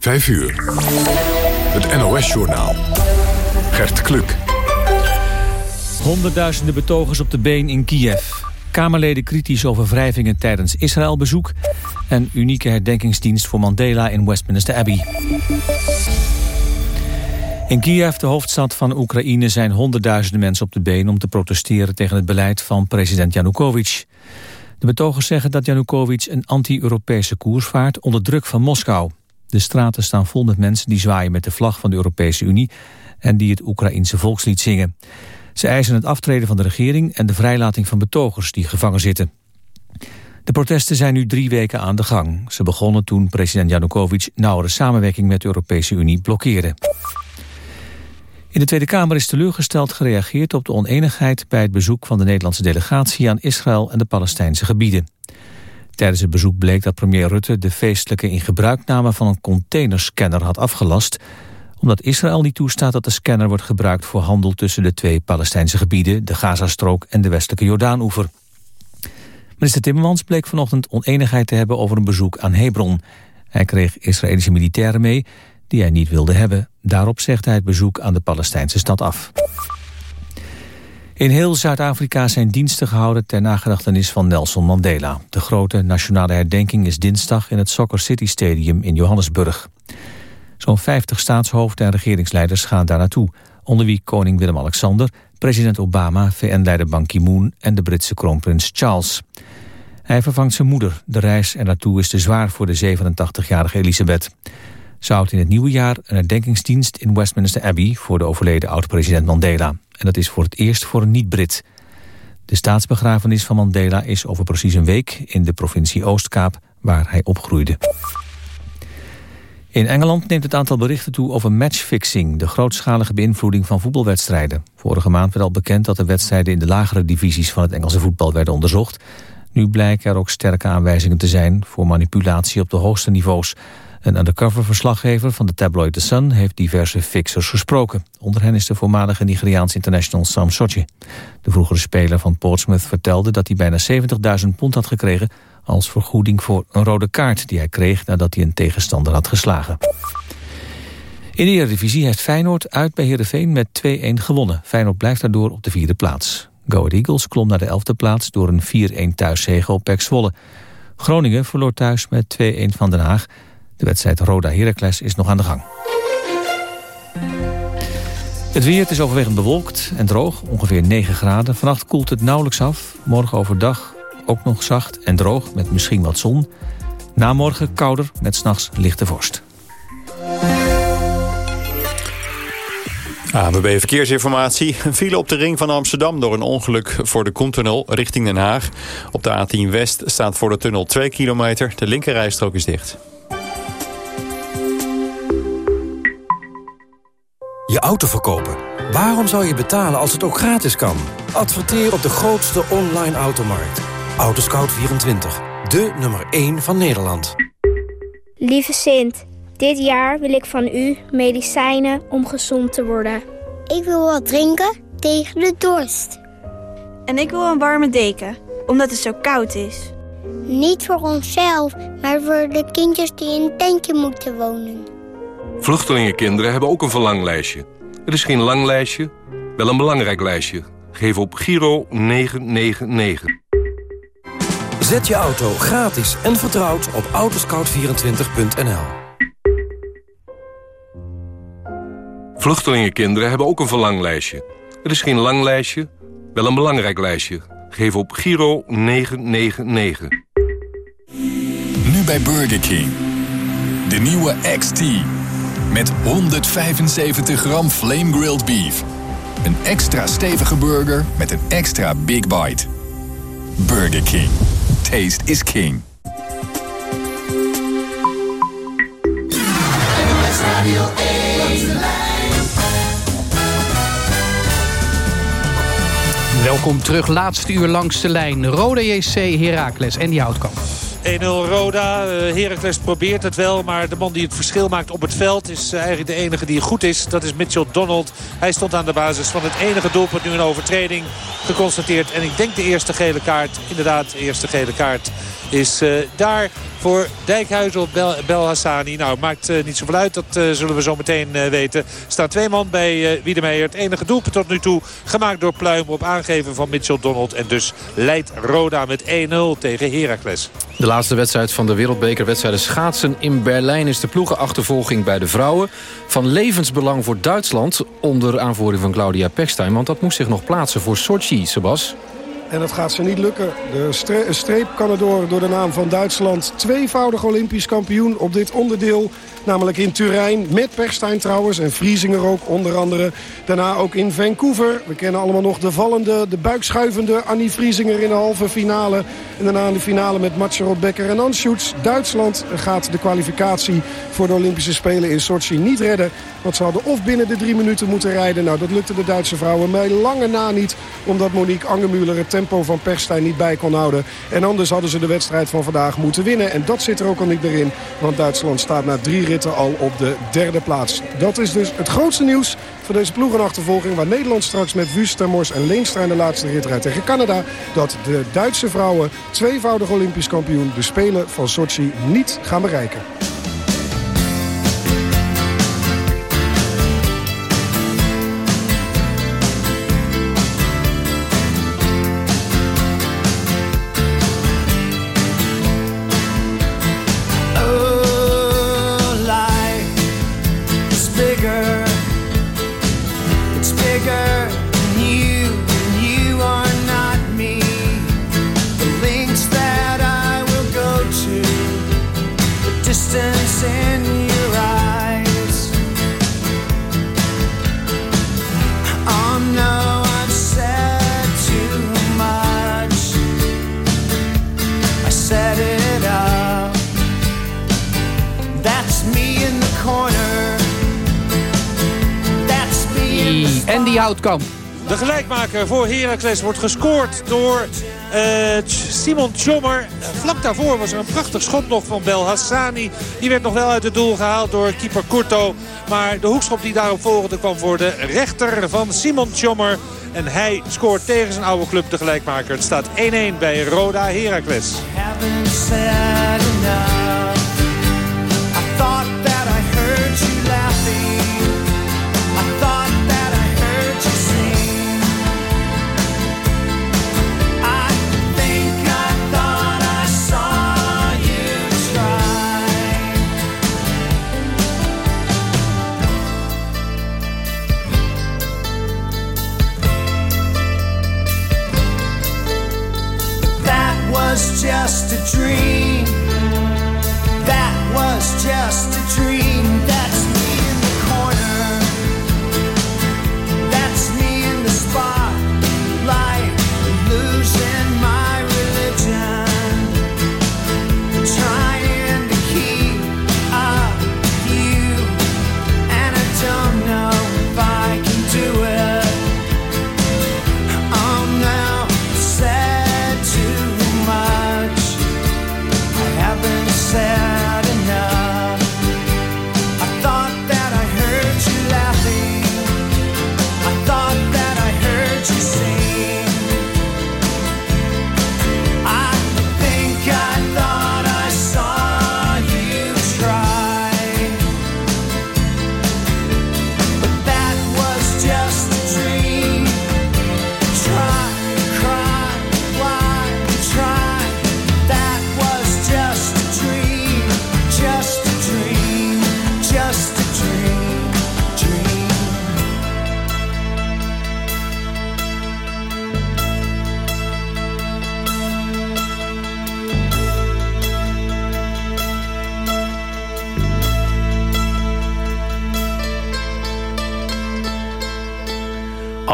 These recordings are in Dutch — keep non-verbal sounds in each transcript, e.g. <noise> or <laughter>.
5 uur. Het NOS-journaal. Gert Kluk. Honderdduizenden betogers op de been in Kiev. Kamerleden kritisch over wrijvingen tijdens Israëlbezoek... en unieke herdenkingsdienst voor Mandela in Westminster Abbey. In Kiev, de hoofdstad van Oekraïne, zijn honderdduizenden mensen op de been... om te protesteren tegen het beleid van president Yanukovych. De betogers zeggen dat Yanukovych een anti-Europese koers vaart... onder druk van Moskou. De straten staan vol met mensen die zwaaien met de vlag van de Europese Unie... en die het Oekraïense volkslied zingen. Ze eisen het aftreden van de regering en de vrijlating van betogers die gevangen zitten. De protesten zijn nu drie weken aan de gang. Ze begonnen toen president Yanukovych nauwere samenwerking met de Europese Unie blokkeerde. In de Tweede Kamer is teleurgesteld gereageerd op de oneenigheid bij het bezoek van de Nederlandse delegatie aan Israël en de Palestijnse gebieden. Tijdens het bezoek bleek dat premier Rutte de feestelijke in gebruikname van een containerscanner had afgelast, omdat Israël niet toestaat dat de scanner wordt gebruikt voor handel tussen de twee Palestijnse gebieden, de Gazastrook en de westelijke Jordaanoever. Minister Timmermans bleek vanochtend oneenigheid te hebben over een bezoek aan Hebron. Hij kreeg Israëlische militairen mee die hij niet wilde hebben. Daarop zegt hij het bezoek aan de Palestijnse stad af. In heel Zuid-Afrika zijn diensten gehouden ter nagedachtenis van Nelson Mandela. De grote nationale herdenking is dinsdag in het Soccer City Stadium in Johannesburg. Zo'n 50 staatshoofden en regeringsleiders gaan daar naartoe. Onder wie koning Willem-Alexander, president Obama, VN-leider Ban Ki-moon en de Britse kroonprins Charles. Hij vervangt zijn moeder. De reis er naartoe is te zwaar voor de 87-jarige Elisabeth. Ze houdt in het nieuwe jaar een herdenkingsdienst in Westminster Abbey... voor de overleden oud-president Mandela. En dat is voor het eerst voor een niet-Brit. De staatsbegrafenis van Mandela is over precies een week... in de provincie Oostkaap, waar hij opgroeide. In Engeland neemt het aantal berichten toe over matchfixing... de grootschalige beïnvloeding van voetbalwedstrijden. Vorige maand werd al bekend dat de wedstrijden... in de lagere divisies van het Engelse voetbal werden onderzocht. Nu blijken er ook sterke aanwijzingen te zijn... voor manipulatie op de hoogste niveaus... Een undercover-verslaggever van de tabloid The Sun heeft diverse fixers gesproken. Onder hen is de voormalige Nigeriaans international Sam Sochi. De vroegere speler van Portsmouth vertelde dat hij bijna 70.000 pond had gekregen... als vergoeding voor een rode kaart die hij kreeg nadat hij een tegenstander had geslagen. In de Eredivisie heeft Feyenoord uit bij Heerenveen met 2-1 gewonnen. Feyenoord blijft daardoor op de vierde plaats. Go Ahead Eagles klom naar de elfde plaats door een 4-1 thuiszege op Pek Zwolle. Groningen verloor thuis met 2-1 van Den Haag... De wedstrijd Roda Heracles is nog aan de gang. Het weer is overwegend bewolkt en droog, ongeveer 9 graden. Vannacht koelt het nauwelijks af. Morgen overdag ook nog zacht en droog met misschien wat zon. Na morgen kouder met s'nachts lichte vorst. ANWB Verkeersinformatie. Een file op de ring van Amsterdam door een ongeluk voor de Koentunnel richting Den Haag. Op de A10 West staat voor de tunnel 2 kilometer. De linkerrijstrook is dicht. Je auto verkopen. Waarom zou je betalen als het ook gratis kan? Adverteer op de grootste online automarkt. Autoscout24. De nummer 1 van Nederland. Lieve Sint, dit jaar wil ik van u medicijnen om gezond te worden. Ik wil wat drinken tegen de dorst. En ik wil een warme deken, omdat het zo koud is. Niet voor onszelf, maar voor de kindjes die in een tentje moeten wonen. Vluchtelingenkinderen hebben ook een verlanglijstje. Het is geen lang lijstje, wel een belangrijk lijstje. Geef op Giro 999. Zet je auto gratis en vertrouwd op autoscout24.nl. Vluchtelingenkinderen hebben ook een verlanglijstje. Het is geen lang lijstje, wel een belangrijk lijstje. Geef op Giro 999. Nu bij Burger King. De nieuwe XT. Met 175 gram flame grilled beef. Een extra stevige burger met een extra big bite. Burger King. Taste is king. Welkom terug, laatste uur langs de lijn. Rode JC Heracles en die houtkamp. 1-0 Roda. Uh, Heracles probeert het wel. Maar de man die het verschil maakt op het veld is uh, eigenlijk de enige die goed is. Dat is Mitchell Donald. Hij stond aan de basis van het enige doelpunt. Nu een overtreding geconstateerd. En ik denk de eerste gele kaart. Inderdaad, de eerste gele kaart is daar voor Dijkhuizen op Bel, Belhassani. Nou, maakt niet zoveel uit. Dat zullen we zo meteen weten. Staan twee man bij Wiedemeyer. Het enige doelpunt tot nu toe gemaakt door Pluim op aangeven van Mitchell Donald. En dus leidt Roda met 1-0 tegen Heracles. De laatste wedstrijd van de wereldbekerwedstrijden schaatsen in Berlijn... is de ploegenachtervolging bij de vrouwen. Van levensbelang voor Duitsland onder aanvoering van Claudia Pechstein. Want dat moest zich nog plaatsen voor Sochi, Sebas. En dat gaat ze niet lukken. De streep kan door, de naam van Duitsland. Tweevoudig Olympisch kampioen op dit onderdeel. Namelijk in Turijn, met Perstijn trouwens. En Vriesinger ook onder andere. Daarna ook in Vancouver. We kennen allemaal nog de vallende, de buikschuivende Annie Vriesinger in de halve finale. En daarna in de finale met Matcherot Becker en Anschutz. Duitsland gaat de kwalificatie voor de Olympische Spelen in Sochi niet redden. Want ze hadden of binnen de drie minuten moeten rijden. Nou, dat lukte de Duitse vrouwen mij lange na niet. Omdat Monique Angemuller het tempo van Perstijn niet bij kon houden. En anders hadden ze de wedstrijd van vandaag moeten winnen. En dat zit er ook al niet meer in. Want Duitsland staat na drie ritten al op de derde plaats. Dat is dus het grootste nieuws voor deze ploegenachtervolging... waar Nederland straks met Wust, Termors en Leenstra in de laatste rit rijdt tegen Canada... dat de Duitse vrouwen, tweevoudig Olympisch kampioen... de Spelen van Sochi niet gaan bereiken. De gelijkmaker voor Heracles wordt gescoord door uh, Simon Tjommer. Vlak daarvoor was er een prachtig schot nog van Bel Hassani. Die werd nog wel uit het doel gehaald door keeper Kurto. Maar de hoekschop die daarop volgde kwam voor de rechter van Simon Tjommer. En hij scoort tegen zijn oude club de gelijkmaker. Het staat 1-1 bij Roda Heracles.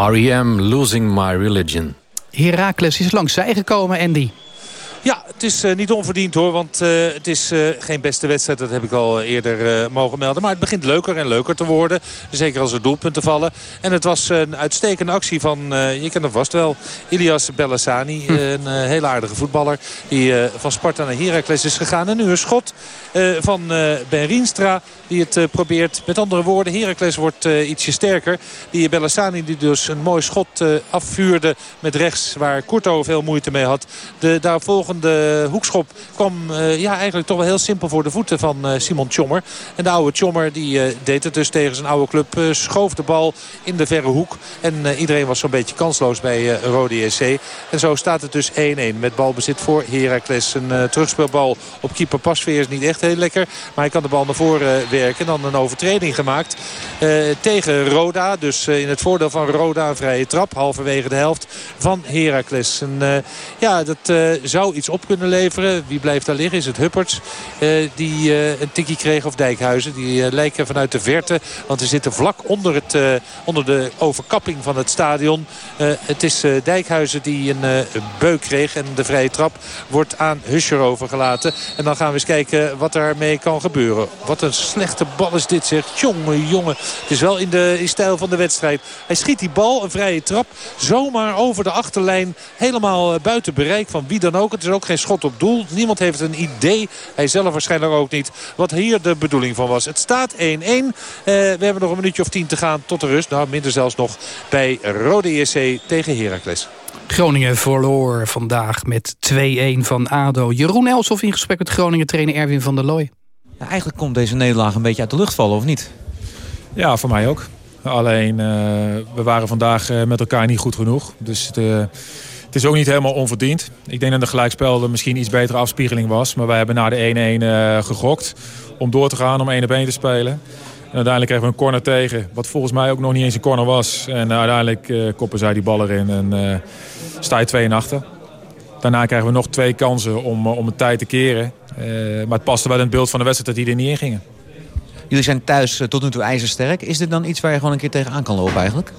R.E.M. Losing My Religion. Heracles is langs zij gekomen, Andy. Ja, het is eh, niet onverdiend hoor. Want eh, het is eh, geen beste wedstrijd. Dat heb ik al eerder mogen melden. Maar het begint leuker en leuker te worden. Zeker als er doelpunten vallen. En het was een uitstekende actie van, je kent hem vast wel, Ilias Bellassani. Een eh, hele aardige voetballer. Die van Sparta naar Heracles is gegaan. En nu een schot van Ben Rienstra. Die het probeert. Met andere woorden, Heracles wordt ietsje sterker. Die Bellassani die dus een mooi schot afvuurde met rechts. Waar Kurto veel moeite mee had. De daaropvolgende volgende hoekschop kwam ja, eigenlijk toch wel heel simpel voor de voeten van Simon Tjommer. En de oude Tjommer die deed het dus tegen zijn oude club. schoof de bal in de verre hoek. En iedereen was zo'n beetje kansloos bij Rode SC. En zo staat het dus 1-1 met balbezit voor Heracles. Een terugspeelbal op keeper Pasveer is niet echt heel lekker. Maar hij kan de bal naar voren werken. Dan een overtreding gemaakt tegen Roda. Dus in het voordeel van Roda een vrije trap. Halverwege de helft van Heracles. En, ja, dat zou iets op kunnen leveren. Wie blijft daar liggen? Is het Hupperts die een tikkie kreeg of Dijkhuizen. Die lijken vanuit de verte. Want we zitten vlak onder, het, onder de overkapping van het stadion. het is Dijkhuizen die een beuk kreeg. En de vrije trap wordt aan Huscher overgelaten. En dan gaan we eens kijken wat daarmee kan gebeuren. Wat een slechte bal is dit zeg. Jongen, jongen. Het is wel in de in stijl van de wedstrijd. Hij schiet die bal, een vrije trap, zomaar over de achterlijn. Helemaal buiten bereik van wie dan ook. Het is ook geen schot op doel. Niemand heeft een idee. Hij zelf waarschijnlijk ook niet. Wat hier de bedoeling van was. Het staat 1-1. Uh, we hebben nog een minuutje of tien te gaan tot de rust. Nou, minder zelfs nog bij Rode EC tegen Heracles. Groningen verloor vandaag met 2-1 van ADO. Jeroen Elsof in gesprek met Groningen trainer Erwin van der Looy. Ja, eigenlijk komt deze nederlaag een beetje uit de lucht vallen, of niet? Ja, voor mij ook. Alleen, uh, we waren vandaag uh, met elkaar niet goed genoeg. Dus uh, het, is ook niet helemaal onverdiend. Ik denk dat de gelijkspel er misschien iets betere afspiegeling was. Maar wij hebben na de 1-1 gegokt om door te gaan, om 1 op 1 te spelen. En uiteindelijk kregen we een corner tegen. Wat volgens mij ook nog niet eens een corner was. En uiteindelijk uh, koppen zij die bal erin en uh, sta je 2 en achter. Daarna krijgen we nog twee kansen om, om het tijd te keren. Maar het paste wel in het beeld van de wedstrijd dat die er niet in gingen. Jullie zijn thuis tot nu toe ijzersterk. Is dit dan iets waar je gewoon een keer tegenaan kan lopen eigenlijk?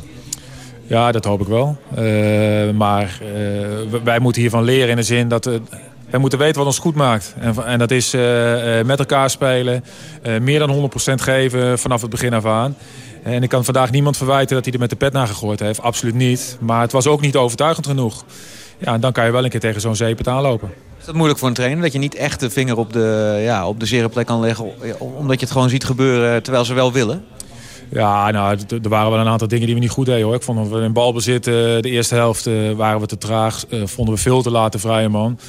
Ja, dat hoop ik wel. maar wij moeten hiervan leren in de zin dat wij moeten weten wat ons goed maakt. En, en dat is met elkaar spelen. Meer dan 100% geven vanaf het begin af aan. En ik kan vandaag niemand verwijten dat hij er met de pet naar gegooid heeft. Absoluut niet. Maar het was ook niet overtuigend genoeg. Ja, en dan kan je wel een keer tegen zo'n zeepet aanlopen. Is dat moeilijk voor een trainer? Dat je niet echt de vinger op de, ja, op de zere plek kan leggen... omdat je het gewoon ziet gebeuren terwijl ze wel willen? Ja, nou, er waren wel een aantal dingen die we niet goed deden. Hoor. Ik vond dat we in balbezit de eerste helft waren we te traag. vonden we veel te laat de vrije man.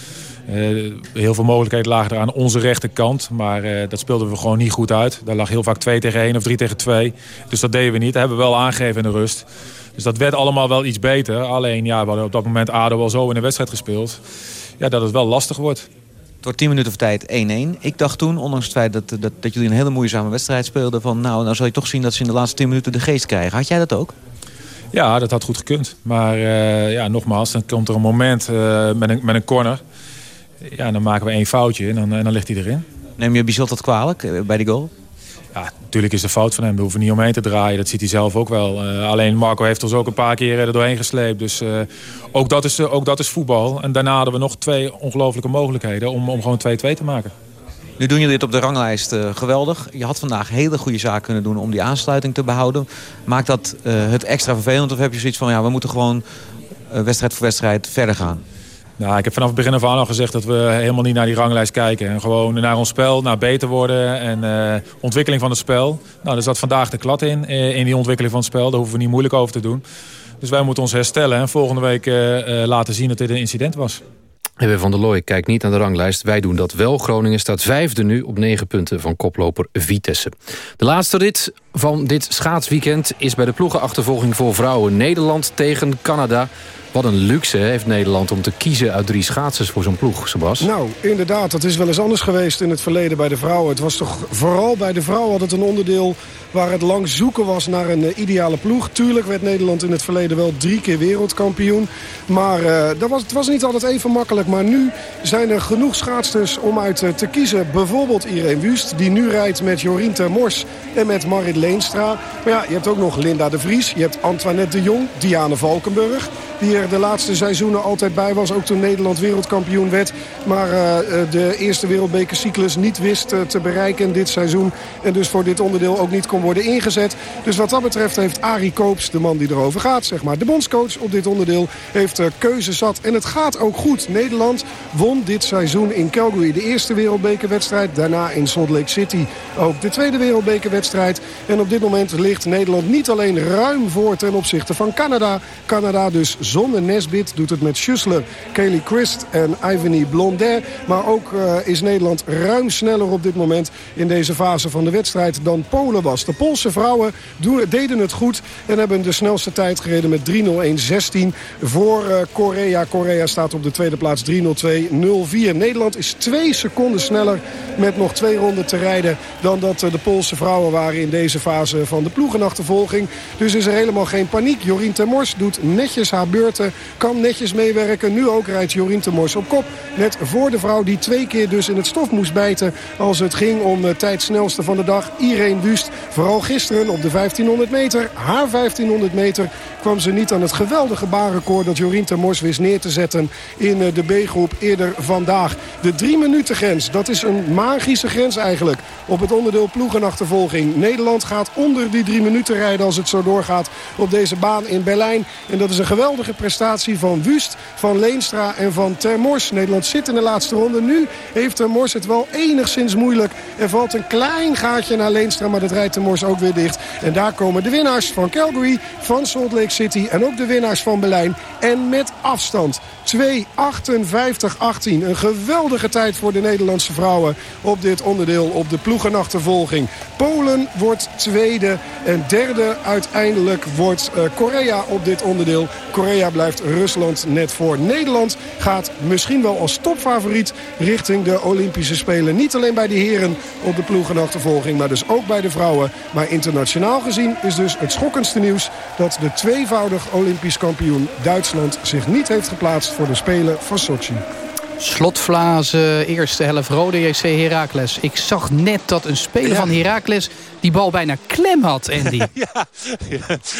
Heel veel mogelijkheden lagen er aan onze rechterkant. Maar dat speelden we gewoon niet goed uit. Daar lag heel vaak 2 tegen 1 of 3 tegen 2. Dus dat deden we niet. Dat hebben we wel aangegeven in de rust. Dus dat werd allemaal wel iets beter. Alleen ja, we hadden op dat moment ADO wel zo in de wedstrijd gespeeld. Ja, dat het wel lastig wordt. Het wordt 10 minuten of tijd 1-1. Ik dacht toen, ondanks het feit dat, dat, dat jullie een hele moeizame wedstrijd speelden... van nou, nou zal je toch zien dat ze in de laatste 10 minuten de geest krijgen. Had jij dat ook? Ja, dat had goed gekund. Maar uh, ja, nogmaals, dan komt er een moment uh, met, een, met een corner... Ja, dan maken we één foutje en dan, en dan ligt hij erin. Neem je Bizot dat kwalijk eh, bij die goal? Ja, natuurlijk is de fout van hem. We hoeven niet omheen te draaien. Dat ziet hij zelf ook wel. Uh, alleen Marco heeft ons ook een paar keer er doorheen gesleept. Dus uh, ook, dat is, ook dat is voetbal. En daarna hadden we nog twee ongelofelijke mogelijkheden om, om gewoon 2-2 te maken. Nu doen jullie dit op de ranglijst geweldig. Je had vandaag hele goede zaken kunnen doen om die aansluiting te behouden. Maakt dat het extra vervelend of heb je zoiets van... ja, we moeten gewoon wedstrijd voor wedstrijd verder gaan? Nou, ik heb vanaf het begin af aan al gezegd dat we helemaal niet naar die ranglijst kijken. En gewoon naar ons spel, naar beter worden en uh, ontwikkeling van het spel. Nou, er zat vandaag de klad in, uh, in die ontwikkeling van het spel. Daar hoeven we niet moeilijk over te doen. Dus wij moeten ons herstellen en volgende week uh, laten zien dat dit een incident was. Hebben van der Looy kijkt niet naar de ranglijst. Wij doen dat wel. Groningen staat vijfde nu op negen punten van koploper Vitesse. De laatste rit van dit schaatsweekend is bij de ploegenachtervolging voor vrouwen. Nederland tegen Canada. Wat een luxe heeft Nederland om te kiezen uit drie schaatsers voor zo'n ploeg, Sebas. Nou, inderdaad. Dat is wel eens anders geweest in het verleden bij de vrouwen. Het was toch vooral bij de vrouwen altijd een onderdeel waar het lang zoeken was naar een uh, ideale ploeg. Tuurlijk werd Nederland in het verleden wel drie keer wereldkampioen. Maar uh, dat was, het was niet altijd even makkelijk. Maar nu zijn er genoeg schaatsters om uit uh, te kiezen. Bijvoorbeeld Irene Wust, die nu rijdt met Jorien Termors en met Marit Leenstra. Maar ja, je hebt ook nog Linda de Vries. Je hebt Antoinette de Jong, Diane Valkenburg. Die er de laatste seizoenen altijd bij was. Ook toen Nederland wereldkampioen werd. Maar de eerste wereldbekercyclus niet wist te bereiken dit seizoen. En dus voor dit onderdeel ook niet kon worden ingezet. Dus wat dat betreft heeft Arie Koops, de man die erover gaat, zeg maar, de bondscoach op dit onderdeel, heeft keuze zat. En het gaat ook goed. Nederland Nederland won dit seizoen in Calgary de eerste wereldbekerwedstrijd. Daarna in Salt Lake City ook de tweede wereldbekerwedstrijd. En op dit moment ligt Nederland niet alleen ruim voor ten opzichte van Canada. Canada dus zonder Nesbit doet het met Schussler, Kelly Christ en Ivany Blondet. Maar ook uh, is Nederland ruim sneller op dit moment in deze fase van de wedstrijd dan Polen was. De Poolse vrouwen deden het goed en hebben de snelste tijd gereden met 3.01.16 voor uh, Korea. Korea staat op de tweede plaats 3.02.04. Nederland is twee seconden sneller met nog twee ronden te rijden dan dat uh, de Poolse vrouwen waren in deze fase van de ploegenachtervolging. Dus is er helemaal geen paniek. Jorien Temors doet netjes haar kan netjes meewerken. Nu ook rijdt Jorien Temors op kop. Net voor de vrouw die twee keer dus in het stof moest bijten als het ging om de tijdsnelste van de dag. Irene Wust, vooral gisteren op de 1500 meter. Haar 1500 meter kwam ze niet aan het geweldige baanrecord dat Jorien Temors wist neer te zetten in de B-groep eerder vandaag. De drie minuten grens, dat is een magische grens eigenlijk op het onderdeel ploegenachtervolging. Nederland gaat onder die drie minuten rijden als het zo doorgaat op deze baan in Berlijn. En dat is een geweldige prestatie van Wust, van Leenstra en van Termors. Nederland zit in de laatste ronde. Nu heeft Termors het wel enigszins moeilijk. Er valt een klein gaatje naar Leenstra, maar dat rijdt Termors ook weer dicht. En daar komen de winnaars van Calgary, van Salt Lake City en ook de winnaars van Berlijn. En met afstand 2.58.18. Een geweldige tijd voor de Nederlandse vrouwen op dit onderdeel op de ploegenachtervolging. Polen wordt tweede en derde uiteindelijk wordt uh, Korea op dit onderdeel. Korea blijft Rusland net voor. Nederland gaat misschien wel als topfavoriet richting de Olympische Spelen. Niet alleen bij de heren op de ploegenachtervolging, maar dus ook bij de vrouwen. Maar internationaal gezien is dus het schokkendste nieuws... dat de tweevoudig Olympisch kampioen Duitsland zich niet heeft geplaatst voor de Spelen van Sochi. Slotflazen, eerste helft Rode JC Heracles. Ik zag net dat een speler ja. van Heracles die bal bijna klem had, Andy. <laughs> ja,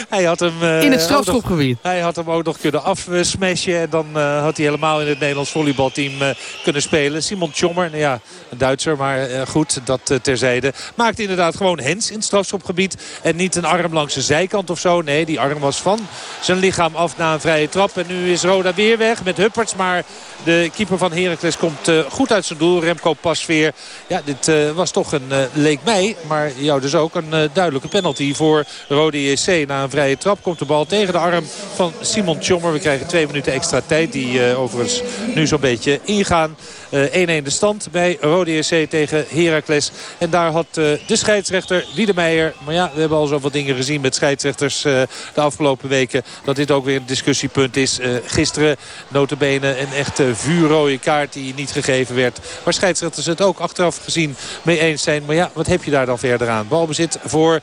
hij had hem... Uh, in het strafschopgebied. Hij had hem ook nog kunnen afsmashen. En dan uh, had hij helemaal in het Nederlands volleybalteam uh, kunnen spelen. Simon Tjommer, nou ja, een Duitser, maar goed, dat terzijde. Maakte inderdaad gewoon hens in het strafschopgebied. En niet een arm langs de zijkant of zo. Nee, die arm was van zijn lichaam af na een vrije trap. En nu is Roda weer weg met Hupperts. Maar de keeper van Heracles komt goed uit zijn doel. Remco Pasveer. Ja, dit was toch een, leek mij, maar jou dus ook een duidelijke penalty voor Rode JC. Na een vrije trap komt de bal tegen de arm van Simon Tjommer. We krijgen twee minuten extra tijd die overigens nu zo'n beetje ingaan. 1-1 uh, de stand bij Rode JC tegen Heracles. En daar had de scheidsrechter Wiedemeijer... maar ja, we hebben al zoveel dingen gezien met scheidsrechters de afgelopen weken... dat dit ook weer een discussiepunt is. gisteren notabene een echte vuurrode kaart die niet gegeven werd. Waar scheidsrechters het ook achteraf gezien mee eens zijn. Maar ja, wat heb je daar dan verder aan? Balbezit voor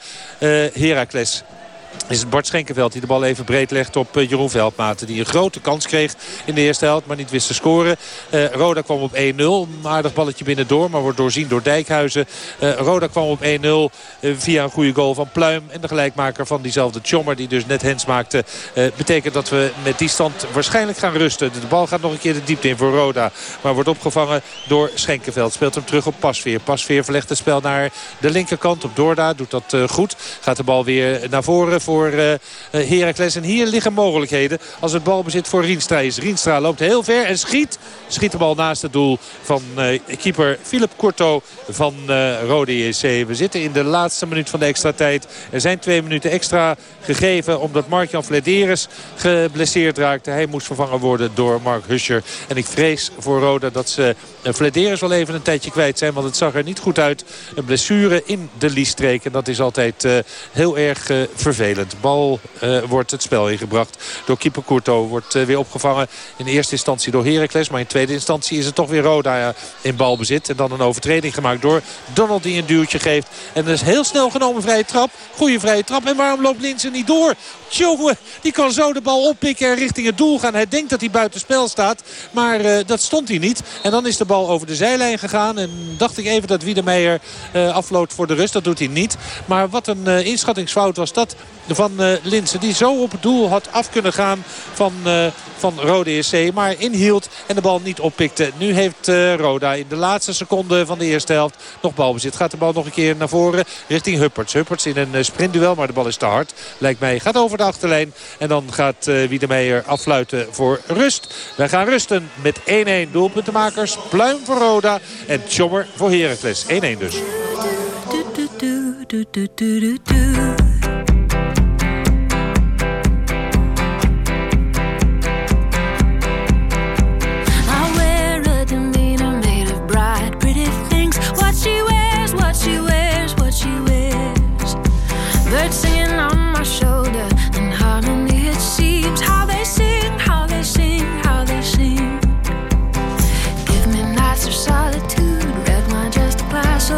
Heracles is het Bart Schenkenveld die de bal even breed legt op uh, Jeroen Veldmaten. Die een grote kans kreeg in de eerste helft, maar niet wist te scoren. Uh, Roda kwam op 1-0. Een aardig balletje binnendoor, maar wordt doorzien door Dijkhuizen. Uh, Roda kwam op 1-0 via een goede goal van Pluim. En de gelijkmaker van diezelfde Chommer die dus net hens maakte. betekent dat we met die stand waarschijnlijk gaan rusten. De bal gaat nog een keer de diepte in voor Roda. Maar wordt opgevangen door Schenkenveld. Speelt hem terug op Pasveer. Pasveer verlegt het spel naar de linkerkant op Dorda. Doet dat goed. Gaat de bal weer naar voren voor uh, Heracles. En hier liggen mogelijkheden als het balbezit voor Rienstra is. Rienstra loopt heel ver en schiet. Schiet de bal naast het doel van uh, keeper Philip Corto van uh, Rode JC. We zitten in de laatste minuut van de extra tijd. Er zijn twee minuten extra gegeven omdat Mark-Jan geblesseerd raakte. Hij moest vervangen worden door Mark Huscher. En ik vrees voor Roda dat ze Flederis wel even een tijdje kwijt zijn. Want het zag er niet goed uit. Een blessure in de liestreek. En dat is altijd heel erg vervelend. De bal uh, wordt het spel ingebracht door keeper Courto. Wordt uh, weer opgevangen in eerste instantie door Heracles. Maar in tweede instantie is het toch weer Roda uh, in balbezit. En dan een overtreding gemaakt door Donald die een duwtje geeft. En dat is heel snel genomen vrije trap. Goede vrije trap. En waarom loopt Linsen niet door? Jongen, die kan zo de bal oppikken en richting het doel gaan. Hij denkt dat hij buiten spel staat. Maar dat stond hij niet. En dan is de bal over de zijlijn gegaan. En dacht ik even dat Wiedemeijer uh, afloopt voor de rust. Dat doet hij niet. Maar wat een uh, inschattingsfout was dat van uh, Linsen. Die zo op het doel had af kunnen gaan van, uh, van Rode EC. Maar inhield en de bal niet oppikte. Nu heeft uh, Roda in de laatste seconde van de eerste helft nog balbezit. Gaat de bal nog een keer naar voren richting Hupperts. Hupperts in een sprintduel, maar de bal is te hard. Lijkt mij gaat over de achterlijn. En dan gaat Wiedemeyer afluiten voor rust. Wij gaan rusten met 1-1 doelpuntenmakers. Pluim voor Roda en Tjommer voor Heracles. 1-1 dus.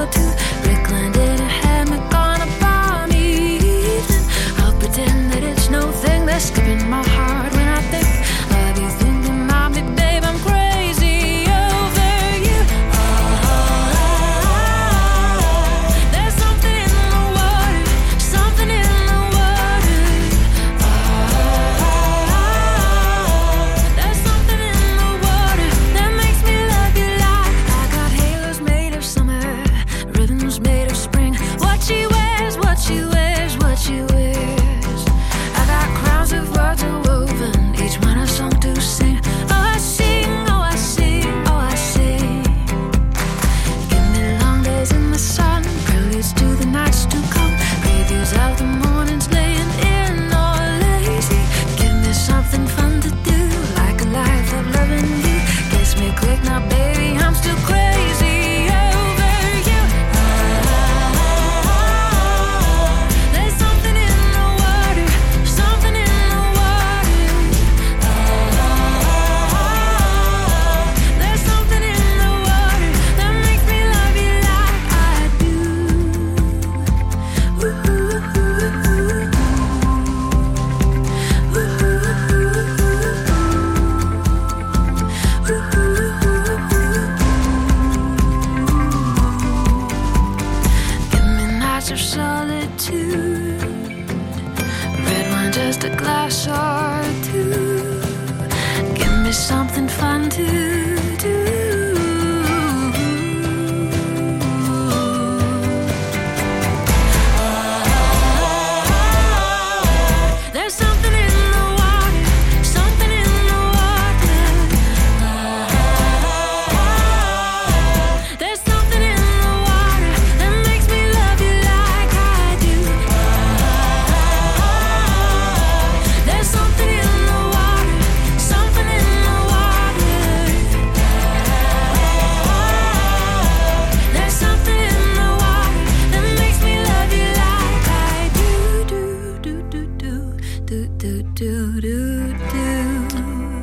to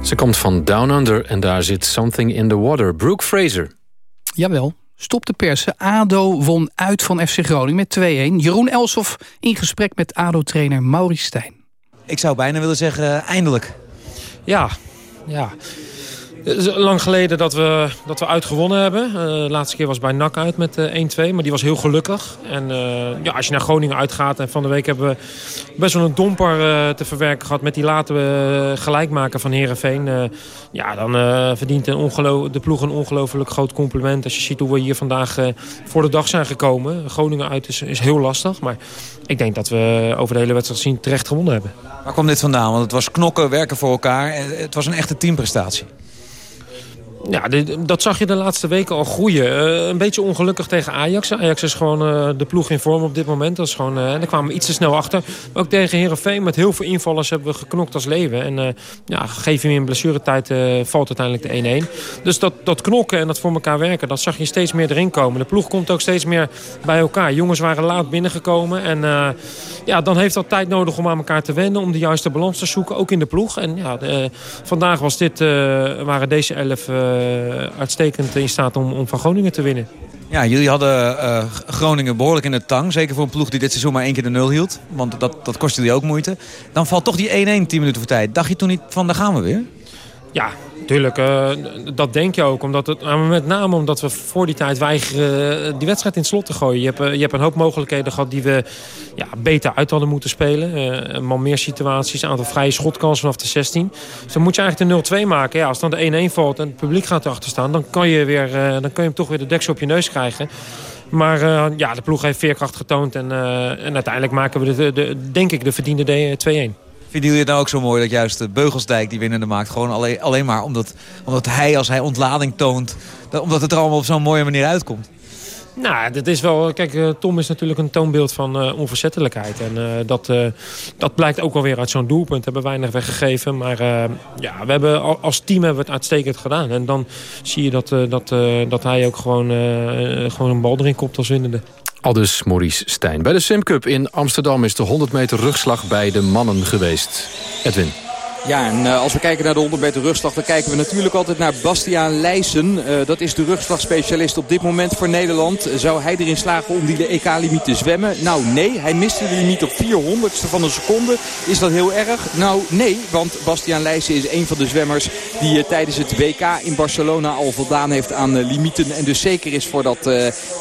Ze komt van Down Under en daar zit Something in the Water. Brooke Fraser. Jawel, stop de persen. ADO won uit van FC Groningen met 2-1. Jeroen Elsof in gesprek met ADO-trainer Maurice Stijn. Ik zou bijna willen zeggen, eindelijk. Ja, ja. Het is lang geleden dat we, dat we uitgewonnen hebben. Uh, de laatste keer was bij NAC uit met uh, 1-2. Maar die was heel gelukkig. En uh, ja, als je naar Groningen uitgaat... en van de week hebben we best wel een domper te verwerken gehad... met die late gelijkmaker van Herenveen. ja, dan verdient de ploeg een ongelooflijk groot compliment... als je ziet hoe we hier vandaag voor de dag zijn gekomen. Groningen uit is, is heel lastig. Maar ik denk dat we over de hele wedstrijd zien terecht gewonnen hebben. Waar kwam dit vandaan? Want het was knokken, werken voor elkaar. Het was een echte teamprestatie. Ja, dat zag je de laatste weken al groeien. Uh, een beetje ongelukkig tegen Ajax. Ajax is gewoon uh, de ploeg in vorm op dit moment. Dat is gewoon, uh, daar kwamen we iets te snel achter. Ook tegen Herenveen met heel veel invallers hebben we geknokt als leven. En ja, geef hem in blessuretijd valt uiteindelijk de 1-1. Dus dat, dat knokken en dat voor elkaar werken, dat zag je steeds meer erin komen. De ploeg komt ook steeds meer bij elkaar. Jongens waren laat binnengekomen. En ja, dan heeft dat tijd nodig om aan elkaar te wennen. Om de juiste balans te zoeken, ook in de ploeg. En ja, de, vandaag was dit, waren deze elf uitstekend in staat om, om van Groningen te winnen. Ja, jullie hadden uh, Groningen behoorlijk in de tang. Zeker voor een ploeg die dit seizoen maar één keer de nul hield. Want dat, dat kostte jullie ook moeite. Dan valt toch die 1-1 10 minuten voor tijd. Dacht je toen niet van, daar gaan we weer? Ja, Tuurlijk, uh, dat denk je ook. Omdat het, met name omdat we voor die tijd weigeren uh, die wedstrijd in het slot te gooien. Je hebt, uh, je hebt een hoop mogelijkheden gehad die we ja, beter uit hadden moeten spelen. Uh, meer situaties, een aantal vrije schotkansen vanaf de 16. Dus dan moet je eigenlijk de 0-2 maken. Ja, als dan de 1-1 valt en het publiek gaat erachter staan... dan kan je, weer, dan kan je hem toch weer de deksel op je neus krijgen. Maar ja, de ploeg heeft veerkracht getoond. En, uiteindelijk maken we, de, denk ik, de verdiende 2-1. Vinden jullie het nou ook zo mooi dat juist de Beugelsdijk die winnende maakt... gewoon alleen, alleen maar omdat, omdat hij, als hij ontlading toont... Dat, omdat het er allemaal op zo'n mooie manier uitkomt? Nou, dat is wel... Kijk, Tom is natuurlijk een toonbeeld van uh, onverzettelijkheid. En uh, dat, dat blijkt ook wel weer uit zo'n doelpunt. Hebben weinig weggegeven. Maar ja, we hebben, als team hebben we het uitstekend gedaan. En dan zie je dat, dat, dat hij ook gewoon, gewoon een bal erin kopt als winnende. Aldus Maurice Stijn. Bij de Sim Cup in Amsterdam is de 100 meter rugslag bij de mannen geweest. Edwin. Ja, en uh, als we kijken naar de 100 meter rugslag... dan kijken we natuurlijk altijd naar Bastiaan Leijsen. Uh, dat is de rugslagspecialist op dit moment voor Nederland. Zou hij erin slagen om die EK-limiet te zwemmen? Nou, nee. Hij miste de limiet op 400ste van een seconde. Is dat heel erg? Nou, nee. Want Bastiaan Leijsen is een van de zwemmers... die uh, tijdens het WK in Barcelona al voldaan heeft aan limieten. En dus zeker is voor dat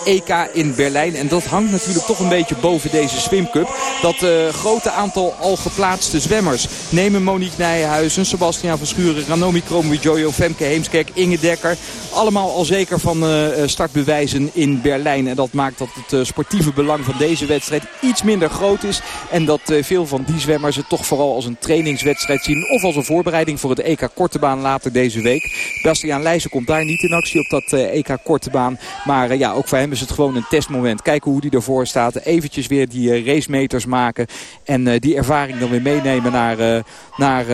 EK in Berlijn. En dat hangt natuurlijk toch een beetje boven deze Swim Cup. Dat grote aantal al geplaatste zwemmers nemen Monique Nijs Nijhuizen, Sebastian Verschuren, Ranomi Kromowidjojo, Femke Heemskerk, Inge Dekker. Allemaal al zeker van uh, startbewijzen in Berlijn. En dat maakt dat het uh, sportieve belang van deze wedstrijd iets minder groot is. En dat veel van die zwemmers het toch vooral als een trainingswedstrijd zien. Of als een voorbereiding voor het EK Kortebaan later deze week. Bastiaan Leijzen komt daar niet in actie op dat EK Kortebaan. Maar ja, ook voor hem is het gewoon een testmoment. Kijken hoe hij ervoor staat. Eventjes weer die racemeters maken. En die ervaring dan weer meenemen naar, naar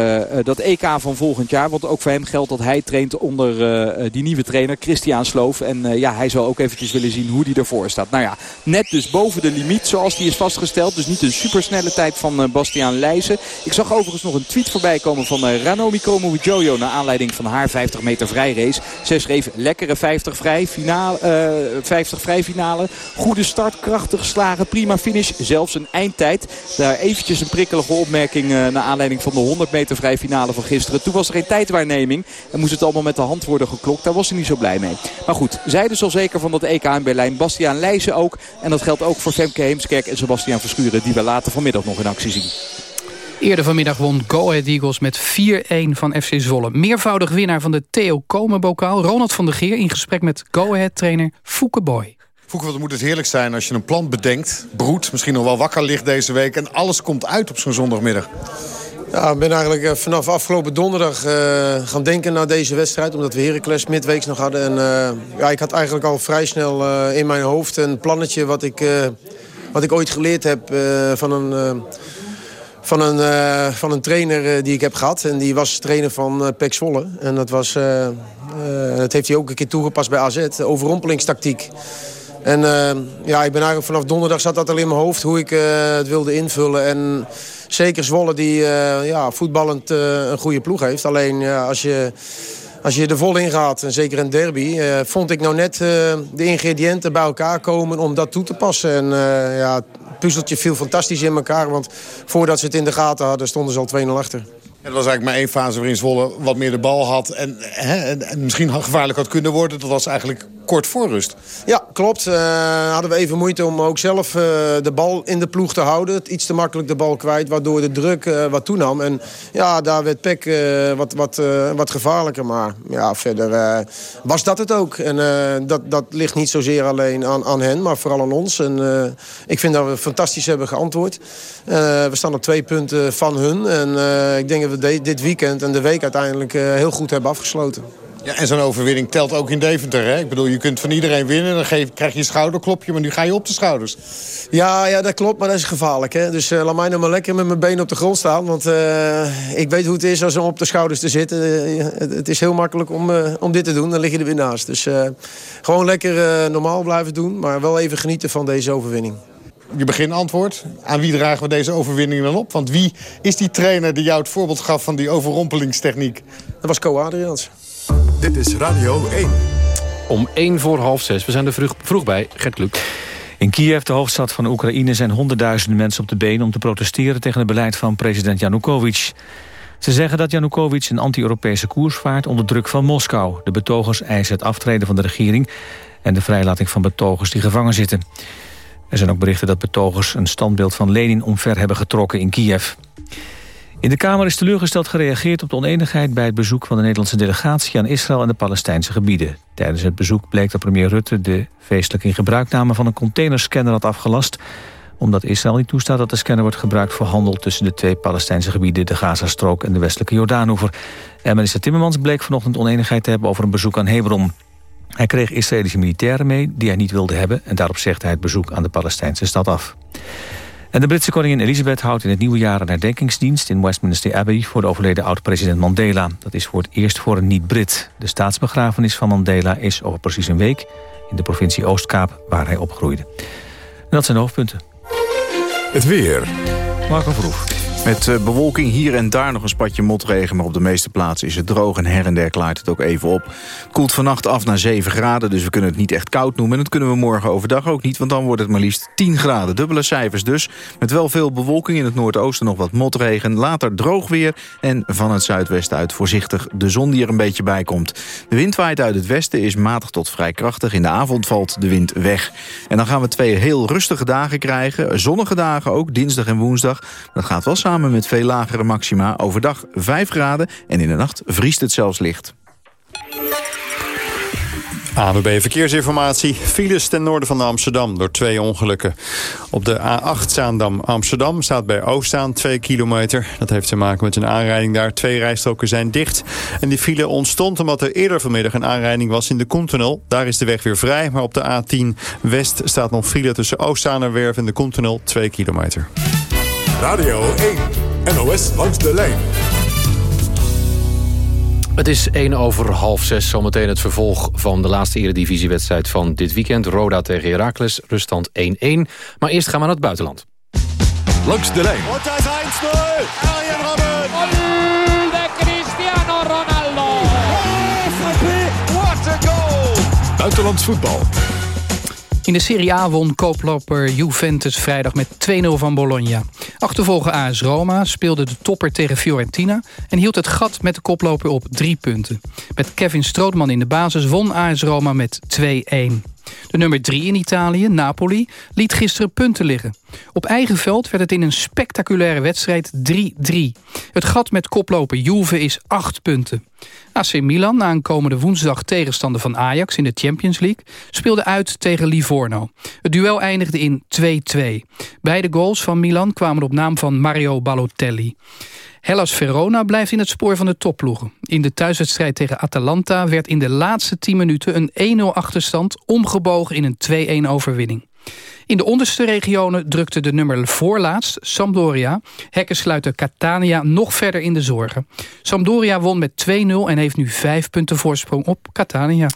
dat EK van volgend jaar. Want ook voor hem geldt dat hij traint onder uh, die nieuwe trainer Christian Sloof. En uh, ja, hij zal ook eventjes willen zien hoe hij ervoor staat. Nou ja, net dus boven de limiet zoals die is vastgesteld. Dus niet een supersnelle tijd van Bastiaan Leijzen. Ik zag overigens nog een tweet voorbij komen van Ranomi Kromowidjojo... naar aanleiding van haar 50 meter vrijrace. Ze schreef lekkere 50 vrij, finale, 50 vrij finale. Goede start, krachtig geslagen, prima finish. Zelfs een eindtijd. Daar eventjes een prikkelige opmerking naar aanleiding van de 100 meter vrij finale van gisteren. Toen was er geen tijdwaarneming. En moest het allemaal met de hand worden geklokt. Daar was hij niet zo blij mee. Maar goed, zij dus al zeker van dat EK in Berlijn. Bastiaan Leijzen ook. En dat geldt ook voor Femke Heemskerk en Sebastian Verschuren. Die we later vanmiddag nog in actie zien. Eerder vanmiddag won Go Ahead Eagles met 4-1 van FC Zwolle. Meervoudig winnaar van de Theo Komen-bokaal. Ronald van der Geer in gesprek met Go Ahead-trainer Fouke Boy. Fouke, wat moet het heerlijk zijn als je een plant bedenkt... broedt, misschien nog wel wakker ligt deze week... en alles komt uit op zo'n zondagmiddag. Ja, ik ben eigenlijk eh, vanaf afgelopen donderdag uh, gaan denken naar deze wedstrijd. Omdat we Heracles midweeks nog hadden. En, uh, ja, ik had eigenlijk al vrij snel in mijn hoofd een plannetje... wat ik, wat ik ooit geleerd heb van een... van een, van een trainer die ik heb gehad. En die was trainer van uh, Pek Zwolle. En dat, was, dat heeft hij ook een keer toegepast bij AZ. Overrompelingstactiek. En ja, ik ben eigenlijk vanaf donderdag zat dat al in mijn hoofd... hoe ik het wilde invullen. En zeker Zwolle die uh, ja, voetballend uh, een goede ploeg heeft. Alleen als je... Als je er vol in gaat, en zeker een derby... Uh, vond ik nou net de ingrediënten bij elkaar komen om dat toe te passen. En ja, het puzzeltje viel fantastisch in elkaar. Want voordat ze het in de gaten hadden, stonden ze al 2-0 achter. Het was eigenlijk maar één fase waarin Zwolle wat meer de bal had... en, hè, en misschien gevaarlijk had kunnen worden. Dat was eigenlijk kort voor rust. Ja, klopt. Uh, hadden we even moeite om ook zelf uh, de bal in de ploeg te houden. Iets te makkelijk de bal kwijt, waardoor de druk uh, wat toenam. En ja, daar werd Peck wat, wat, wat gevaarlijker. Maar ja, verder was dat het ook. En dat, dat ligt niet zozeer alleen aan, aan hen, maar vooral aan ons. En ik vind dat we fantastisch hebben geantwoord. we staan op twee punten van hun. En ik denk dat we dit weekend en de week uiteindelijk heel goed hebben afgesloten. Ja, en zo'n overwinning telt ook in Deventer. Hè? Ik bedoel, je kunt van iedereen winnen. Dan geef, krijg je een schouderklopje, maar nu ga je op de schouders. Ja, ja dat klopt, maar dat is gevaarlijk. Hè? Dus uh, laat mij nou maar lekker met mijn benen op de grond staan. Want uh, ik weet hoe het is als om op de schouders te zitten. Uh, het is heel makkelijk om, om dit te doen. Dan lig je er weer naast. Dus gewoon lekker normaal blijven doen. Maar wel even genieten van deze overwinning je beginantwoord. Aan wie dragen we deze overwinning dan op? Want wie is die trainer die jou het voorbeeld gaf van die overrompelingstechniek? Dat was Co Adriaans. Dit is Radio 1. Om 1 voor half 6. We zijn er vroeg, vroeg bij. Gert Kluk. In Kiev, de hoofdstad van Oekraïne, zijn honderdduizenden mensen op de been... om te protesteren tegen het beleid van president Janukovic. Ze zeggen dat Janukovic een anti-Europese koers vaart onder druk van Moskou. De betogers eisen het aftreden van de regering... en de vrijlating van betogers die gevangen zitten. Er zijn ook berichten dat betogers een standbeeld van Lenin omver hebben getrokken in Kiev. In de Kamer is teleurgesteld gereageerd op de oneenigheid... bij het bezoek van de Nederlandse delegatie aan Israël en de Palestijnse gebieden. Tijdens het bezoek bleek dat premier Rutte de feestelijke ingebruikname van een containerscanner had afgelast omdat Israël niet toestaat dat de scanner wordt gebruikt voor handel... tussen de twee Palestijnse gebieden, de Gazastrook en de westelijke Jordaanoever. En minister Timmermans bleek vanochtend oneenigheid te hebben over een bezoek aan Hebron. Hij kreeg Israëlische militairen mee die hij niet wilde hebben... en daarop zegt hij het bezoek aan de Palestijnse stad af. En de Britse koningin Elizabeth houdt in het nieuwe jaar een herdenkingsdienst in Westminster Abbey voor de overleden oud-president Mandela. Dat is voor het eerst voor een niet-Brit. De staatsbegrafenis van Mandela is over precies een week in de provincie Oostkaap waar hij opgroeide. En dat zijn de hoofdpunten. Het weer. Marco Verhoef. Met eh, bewolking hier en daar nog een spatje motregen... maar op de meeste plaatsen is het droog en her en der klaart het ook even op. Het koelt vannacht af naar 7 graden, dus we kunnen het niet echt koud noemen. En dat kunnen we morgen overdag ook niet, want dan wordt het maar liefst 10 graden. Dubbele cijfers dus, met wel veel bewolking in het noordoosten nog wat motregen. Later droog weer en van het zuidwesten uit voorzichtig de zon die er een beetje bij komt. De wind waait uit het westen, is matig tot vrij krachtig. In de avond valt de wind weg. En dan gaan we twee heel rustige dagen krijgen. Zonnige dagen ook, dinsdag en woensdag. Dat gaat wel samen samen met veel lagere maxima. Overdag 5 graden en in de nacht vriest het zelfs licht. ANWB Verkeersinformatie. Files ten noorden van Amsterdam door twee ongelukken. Op de A8 Zaandam Amsterdam staat bij Oostzaan 2 kilometer. Dat heeft te maken met een aanrijding daar. Twee rijstroken zijn dicht. En die file ontstond omdat er eerder vanmiddag een aanrijding was in de Koentunnel. Daar is de weg weer vrij. Maar op de A10 West staat nog file tussen Oostzaanerwerf en de Koentunnel 2 kilometer. Radio 1, NOS langs de lijn. Het is 1 over half 6. Zometeen het vervolg van de laatste eredivisiewedstrijd van dit weekend. Roda tegen Heracles, ruststand 1-1. Maar eerst gaan we naar het buitenland. Langs de lijn. Und das 1-0. Arjen Robben. de Cristiano Ronaldo. What a goal. Buitenlands voetbal. In de Serie A won kooploper Juventus vrijdag met 2-0 van Bologna. Achtervolger AS Roma speelde de topper tegen Fiorentina... en hield het gat met de koploper op drie punten. Met Kevin Strootman in de basis won AS Roma met 2-1. De nummer 3 in Italië, Napoli, liet gisteren punten liggen. Op eigen veld werd het in een spectaculaire wedstrijd 3-3. Het gat met koploper Juve is 8 punten. AC Milan, na een komende woensdag tegenstander van Ajax in de Champions League, speelde uit tegen Livorno. Het duel eindigde in 2-2. Beide goals van Milan kwamen op naam van Mario Balotelli. Hellas Verona blijft in het spoor van de topploegen. In de thuiswedstrijd tegen Atalanta werd in de laatste 10 minuten een 1-0 achterstand omgebogen in een 2-1 overwinning. In de onderste regionen drukte de nummer voorlaatst, Sampdoria... hekkensluiter Catania nog verder in de zorgen. Sampdoria won met 2-0 en heeft nu 5 punten voorsprong op Catania.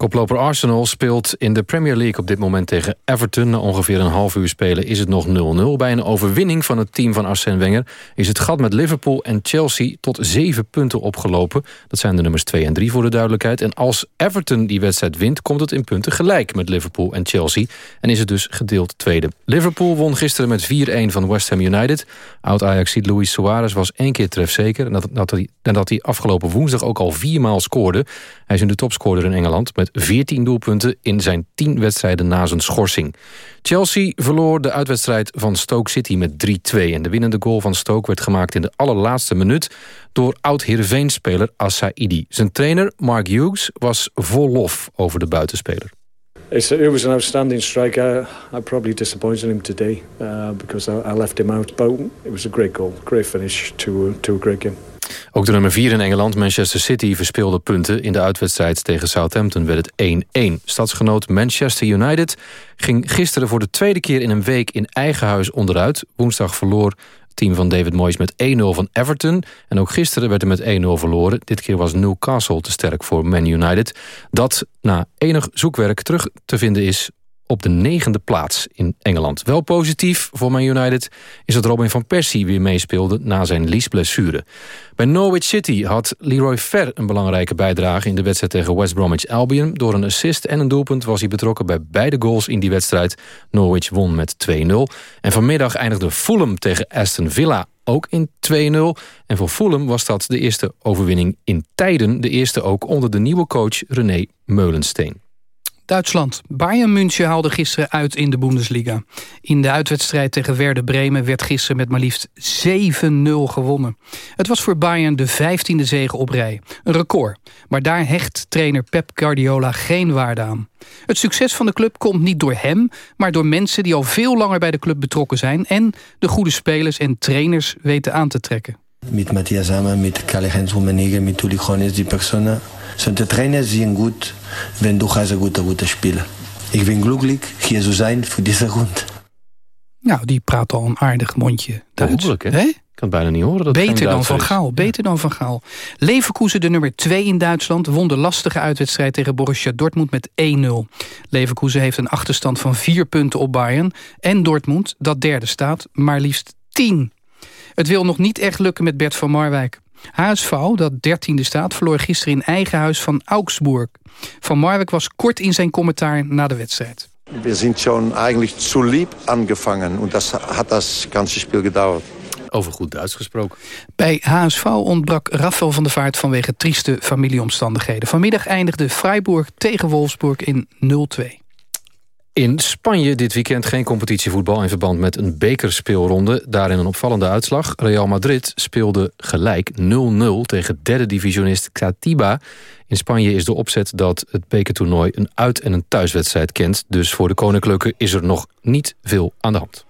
Koploper Arsenal speelt in de Premier League op dit moment tegen Everton. Na ongeveer een half uur spelen is het nog 0-0. Bij een overwinning van het team van Arsène Wenger... is het gat met Liverpool en Chelsea tot zeven punten opgelopen. Dat zijn de nummers 2 en 3 voor de duidelijkheid. En als Everton die wedstrijd wint... komt het in punten gelijk met Liverpool en Chelsea. En is het dus gedeeld tweede. Liverpool won gisteren met 4-1 van West Ham United. Oud-Ajax-ziet Luis Suarez was één keer trefzeker... En dat hij afgelopen woensdag ook al viermaal scoorde. Hij is nu de topscorer in Engeland... met 14 doelpunten in zijn 10 wedstrijden na zijn schorsing. Chelsea verloor de uitwedstrijd van Stoke City met 3-2. En de winnende goal van Stoke werd gemaakt in de allerlaatste minuut... door oud-Heerenveen-speler Assaidi. Zijn trainer Mark Hughes was vol lof over de buitenspeler. It was an outstanding striker. I probably disappointed him today uh, because I, left him out. But it was a great goal, great finish to, to a great game. Ook de nummer 4 in Engeland, Manchester City, verspeelde punten. In de uitwedstrijd tegen Southampton werd het 1-1. Stadsgenoot Manchester United ging gisteren voor de tweede keer in een week in eigen huis onderuit. Woensdag verloor het team van David Moyes met 1-0 van Everton. En ook gisteren werd er met 1-0 verloren. Dit keer was Newcastle te sterk voor Man United. Dat na enig zoekwerk terug te vinden is op de negende plaats in Engeland. Wel positief voor Man United is dat Robin van Persie weer meespeelde na zijn liesblessure. Bij Norwich City had Leroy Fer een belangrijke bijdrage in de wedstrijd tegen West Bromwich Albion. Door een assist en een doelpunt was hij betrokken bij beide goals in die wedstrijd. Norwich won met 2-0. En vanmiddag eindigde Fulham tegen Aston Villa ook in 2-0. En voor Fulham was dat de eerste overwinning in tijden. De eerste ook onder de nieuwe coach René Meulensteen. Duitsland. Bayern München haalde gisteren uit in de Bundesliga. In de uitwedstrijd tegen Werder Bremen werd gisteren met maar liefst 7-0 gewonnen. Het was voor Bayern de 15e zege op rij. Een record. Maar daar hecht trainer Pep Guardiola geen waarde aan. Het succes van de club komt niet door hem... maar door mensen die al veel langer bij de club betrokken zijn... en de goede spelers en trainers weten aan te trekken. Met Matthias Hammer, met Karl-Heinz Rummenigge, met Uli Jones, die personen... zijn de trainers zien goed wenn du hast een gute, gute Spieler. Ik ben gelukkig hier zu zijn voor deze grond. Nou, die praat al een aardig mondje Duits. hè? Ik kan het bijna niet horen. Dat beter dan Van Gaal, beter dan Van Gaal. Leverkusen, de nummer 2 in Duitsland... won de lastige uitwedstrijd tegen Borussia Dortmund met 1-0. Leverkusen heeft een achterstand van 4 punten op Bayern. En Dortmund, dat derde staat, maar liefst 10. Het wil nog niet echt lukken met Bert van Marwijk. HSV, dat dertiende staat, verloor gisteren in eigen huis van Augsburg. Van Marwijk was kort in zijn commentaar na de wedstrijd. We zijn schon eigenlijk zu lieb angefangen en dat had dat ganze spel gedauert. Over goed Duits gesproken. Bij HSV ontbrak Rafael van der Vaart vanwege trieste familieomstandigheden. Vanmiddag eindigde Freiburg tegen Wolfsburg in 0-2. In Spanje dit weekend geen competitievoetbal in verband met een bekerspeelronde. Daarin een opvallende uitslag. Real Madrid speelde gelijk 0-0 tegen derde divisionist Catiba. In Spanje is de opzet dat het bekertoernooi een uit- en een thuiswedstrijd kent. Dus voor de Koninklijke is er nog niet veel aan de hand.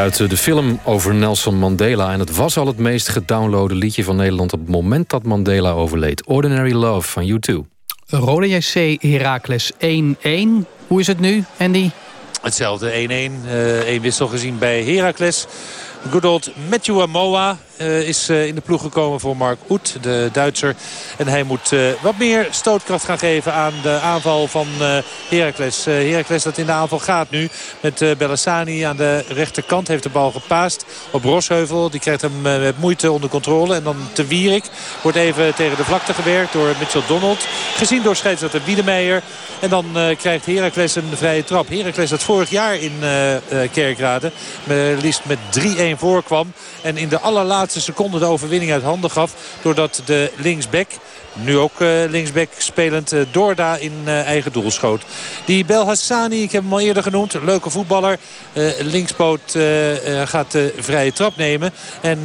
Uit de film over Nelson Mandela... en het was al het meest gedownloade liedje van Nederland... op het moment dat Mandela overleed. Ordinary Love van U2. Rode JC Heracles 1-1. Hoe is het nu, Andy? Hetzelfde 1-1. Eén wissel gezien bij Heracles. Good old Matthew Amoa is uh, in de ploeg gekomen voor Mark Oet, de Duitser. En hij moet uh, wat meer stootkracht gaan geven aan de aanval van Heracles. Heracles dat in de aanval gaat nu met Bellassani aan de rechterkant. Heeft de bal gepaast op Rosheuvel. Die krijgt hem met moeite onder controle. En dan te Wierik wordt even tegen de vlakte gewerkt door Mitchell Donald. Gezien door scheidsrechter Wiedemeijer. En dan krijgt Heracles een vrije trap. Heracles dat vorig jaar in Kerkrade liefst met 3-1 voorkwam. En in de allerlaatste laatste seconde de overwinning uit handen gaf. Doordat de linksback nu ook uh, linksback spelend uh, Dorda in uh, eigen doel schoot. Die Belhassani, ik heb hem al eerder genoemd. Leuke voetballer. linkspoot gaat de vrije trap nemen. En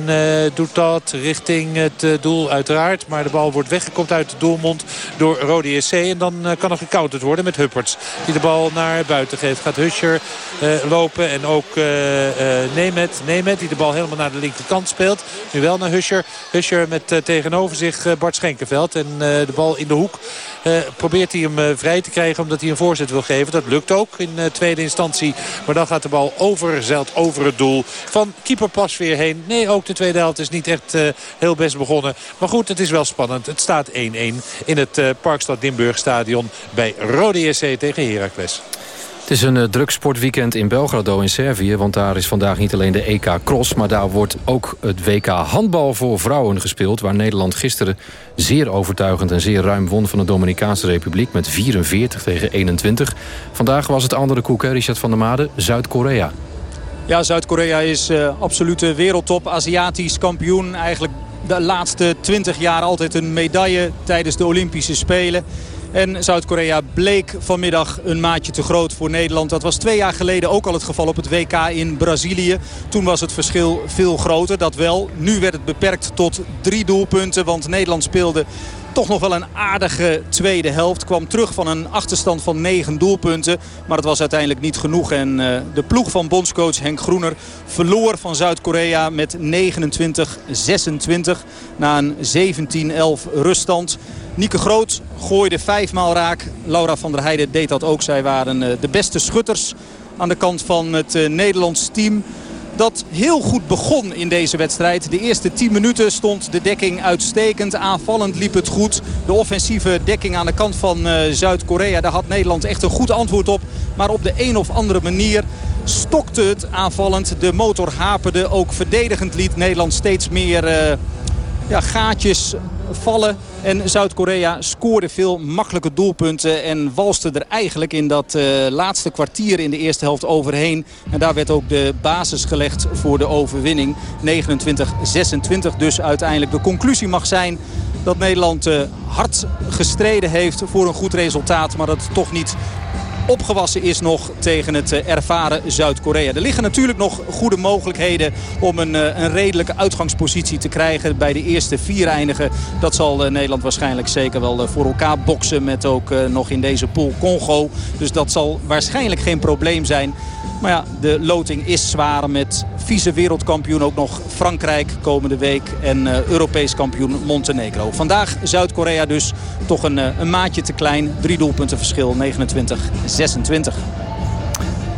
doet dat richting het doel uiteraard. Maar de bal wordt weggekopt uit de doelmond door Rode SC. En dan kan er gecounterd worden met Hupperts. Die de bal naar buiten geeft. Gaat Huscher lopen. En ook Nemet. Nemet die de bal helemaal naar de linkerkant speelt. Nu wel naar Huscher. Huscher met tegenover zich Bart Schenkenveld. En eh, de bal in de hoek uh, probeert hij hem uh, vrij te krijgen omdat hij een voorzet wil geven. Dat lukt ook in tweede instantie. Maar dan gaat de bal overzeild over het doel van keeper pas weer heen. Nee, ook de tweede helft is niet echt heel best begonnen. Maar goed, het is wel spannend. Het staat 1-1 in het Parkstad Limburg stadion bij Rode SC tegen Heracles. Het is een uh, druk sportweekend in Belgrado in Servië... want daar is vandaag niet alleen de EK Cross... maar daar wordt ook het WK Handbal voor vrouwen gespeeld... waar Nederland gisteren zeer overtuigend en zeer ruim won... van de Dominicaanse Republiek met 44 tegen 21. Vandaag was het andere koek, Richard van der Made, Zuid-Korea. Ja, Zuid-Korea is uh, absolute wereldtop, Aziatisch kampioen. Eigenlijk de laatste 20 jaar altijd een medaille tijdens de Olympische Spelen. En Zuid-Korea bleek vanmiddag een maatje te groot voor Nederland. Dat was twee jaar geleden ook al het geval op het WK in Brazilië. Toen was het verschil veel groter, dat wel. Nu werd het beperkt tot drie doelpunten, want Nederland speelde toch nog wel een aardige tweede helft. Kwam terug van een achterstand van negen doelpunten. Maar het was uiteindelijk niet genoeg. En uh, de ploeg van bondscoach Henk Groener verloor van Zuid-Korea met 29-26 na een 17-11 ruststand. Nieke Groot gooide vijfmaal raak. Laura van der Heijden deed dat ook. Zij waren uh, de beste schutters aan de kant van het uh, Nederlands team dat heel goed begon in deze wedstrijd. De eerste 10 minuten stond de dekking uitstekend. Aanvallend liep het goed. De offensieve dekking aan de kant van uh, Zuid-Korea. Daar had Nederland echt een goed antwoord op. Maar op de een of andere manier stokte het aanvallend. De motor haperde. Ook verdedigend liet Nederland steeds meer... ja, gaatjes vallen. En Zuid-Korea scoorde veel makkelijke doelpunten. En walste er eigenlijk in dat uh, laatste kwartier in de eerste helft overheen. En daar werd ook de basis gelegd voor de overwinning. 29-26 dus uiteindelijk. De conclusie mag zijn dat Nederland uh, hard gestreden heeft voor een goed resultaat. Maar dat toch niet opgewassen is nog tegen het eh, ervaren Zuid-Korea. Er liggen natuurlijk nog goede mogelijkheden om een, eh, een redelijke uitgangspositie te krijgen. Bij de eerste vier eindigen, dat zal eh, Nederland waarschijnlijk zeker wel voor elkaar boksen. Met ook nog in deze pool Congo. Dus dat zal waarschijnlijk geen probleem zijn. Maar ja, de loting is zwaar met vice-wereldkampioen ook nog Frankrijk komende week. En uh, Europees kampioen Montenegro. Vandaag Zuid-Korea dus toch een, uh, een maatje te klein. Drie doelpunten verschil, 29-26.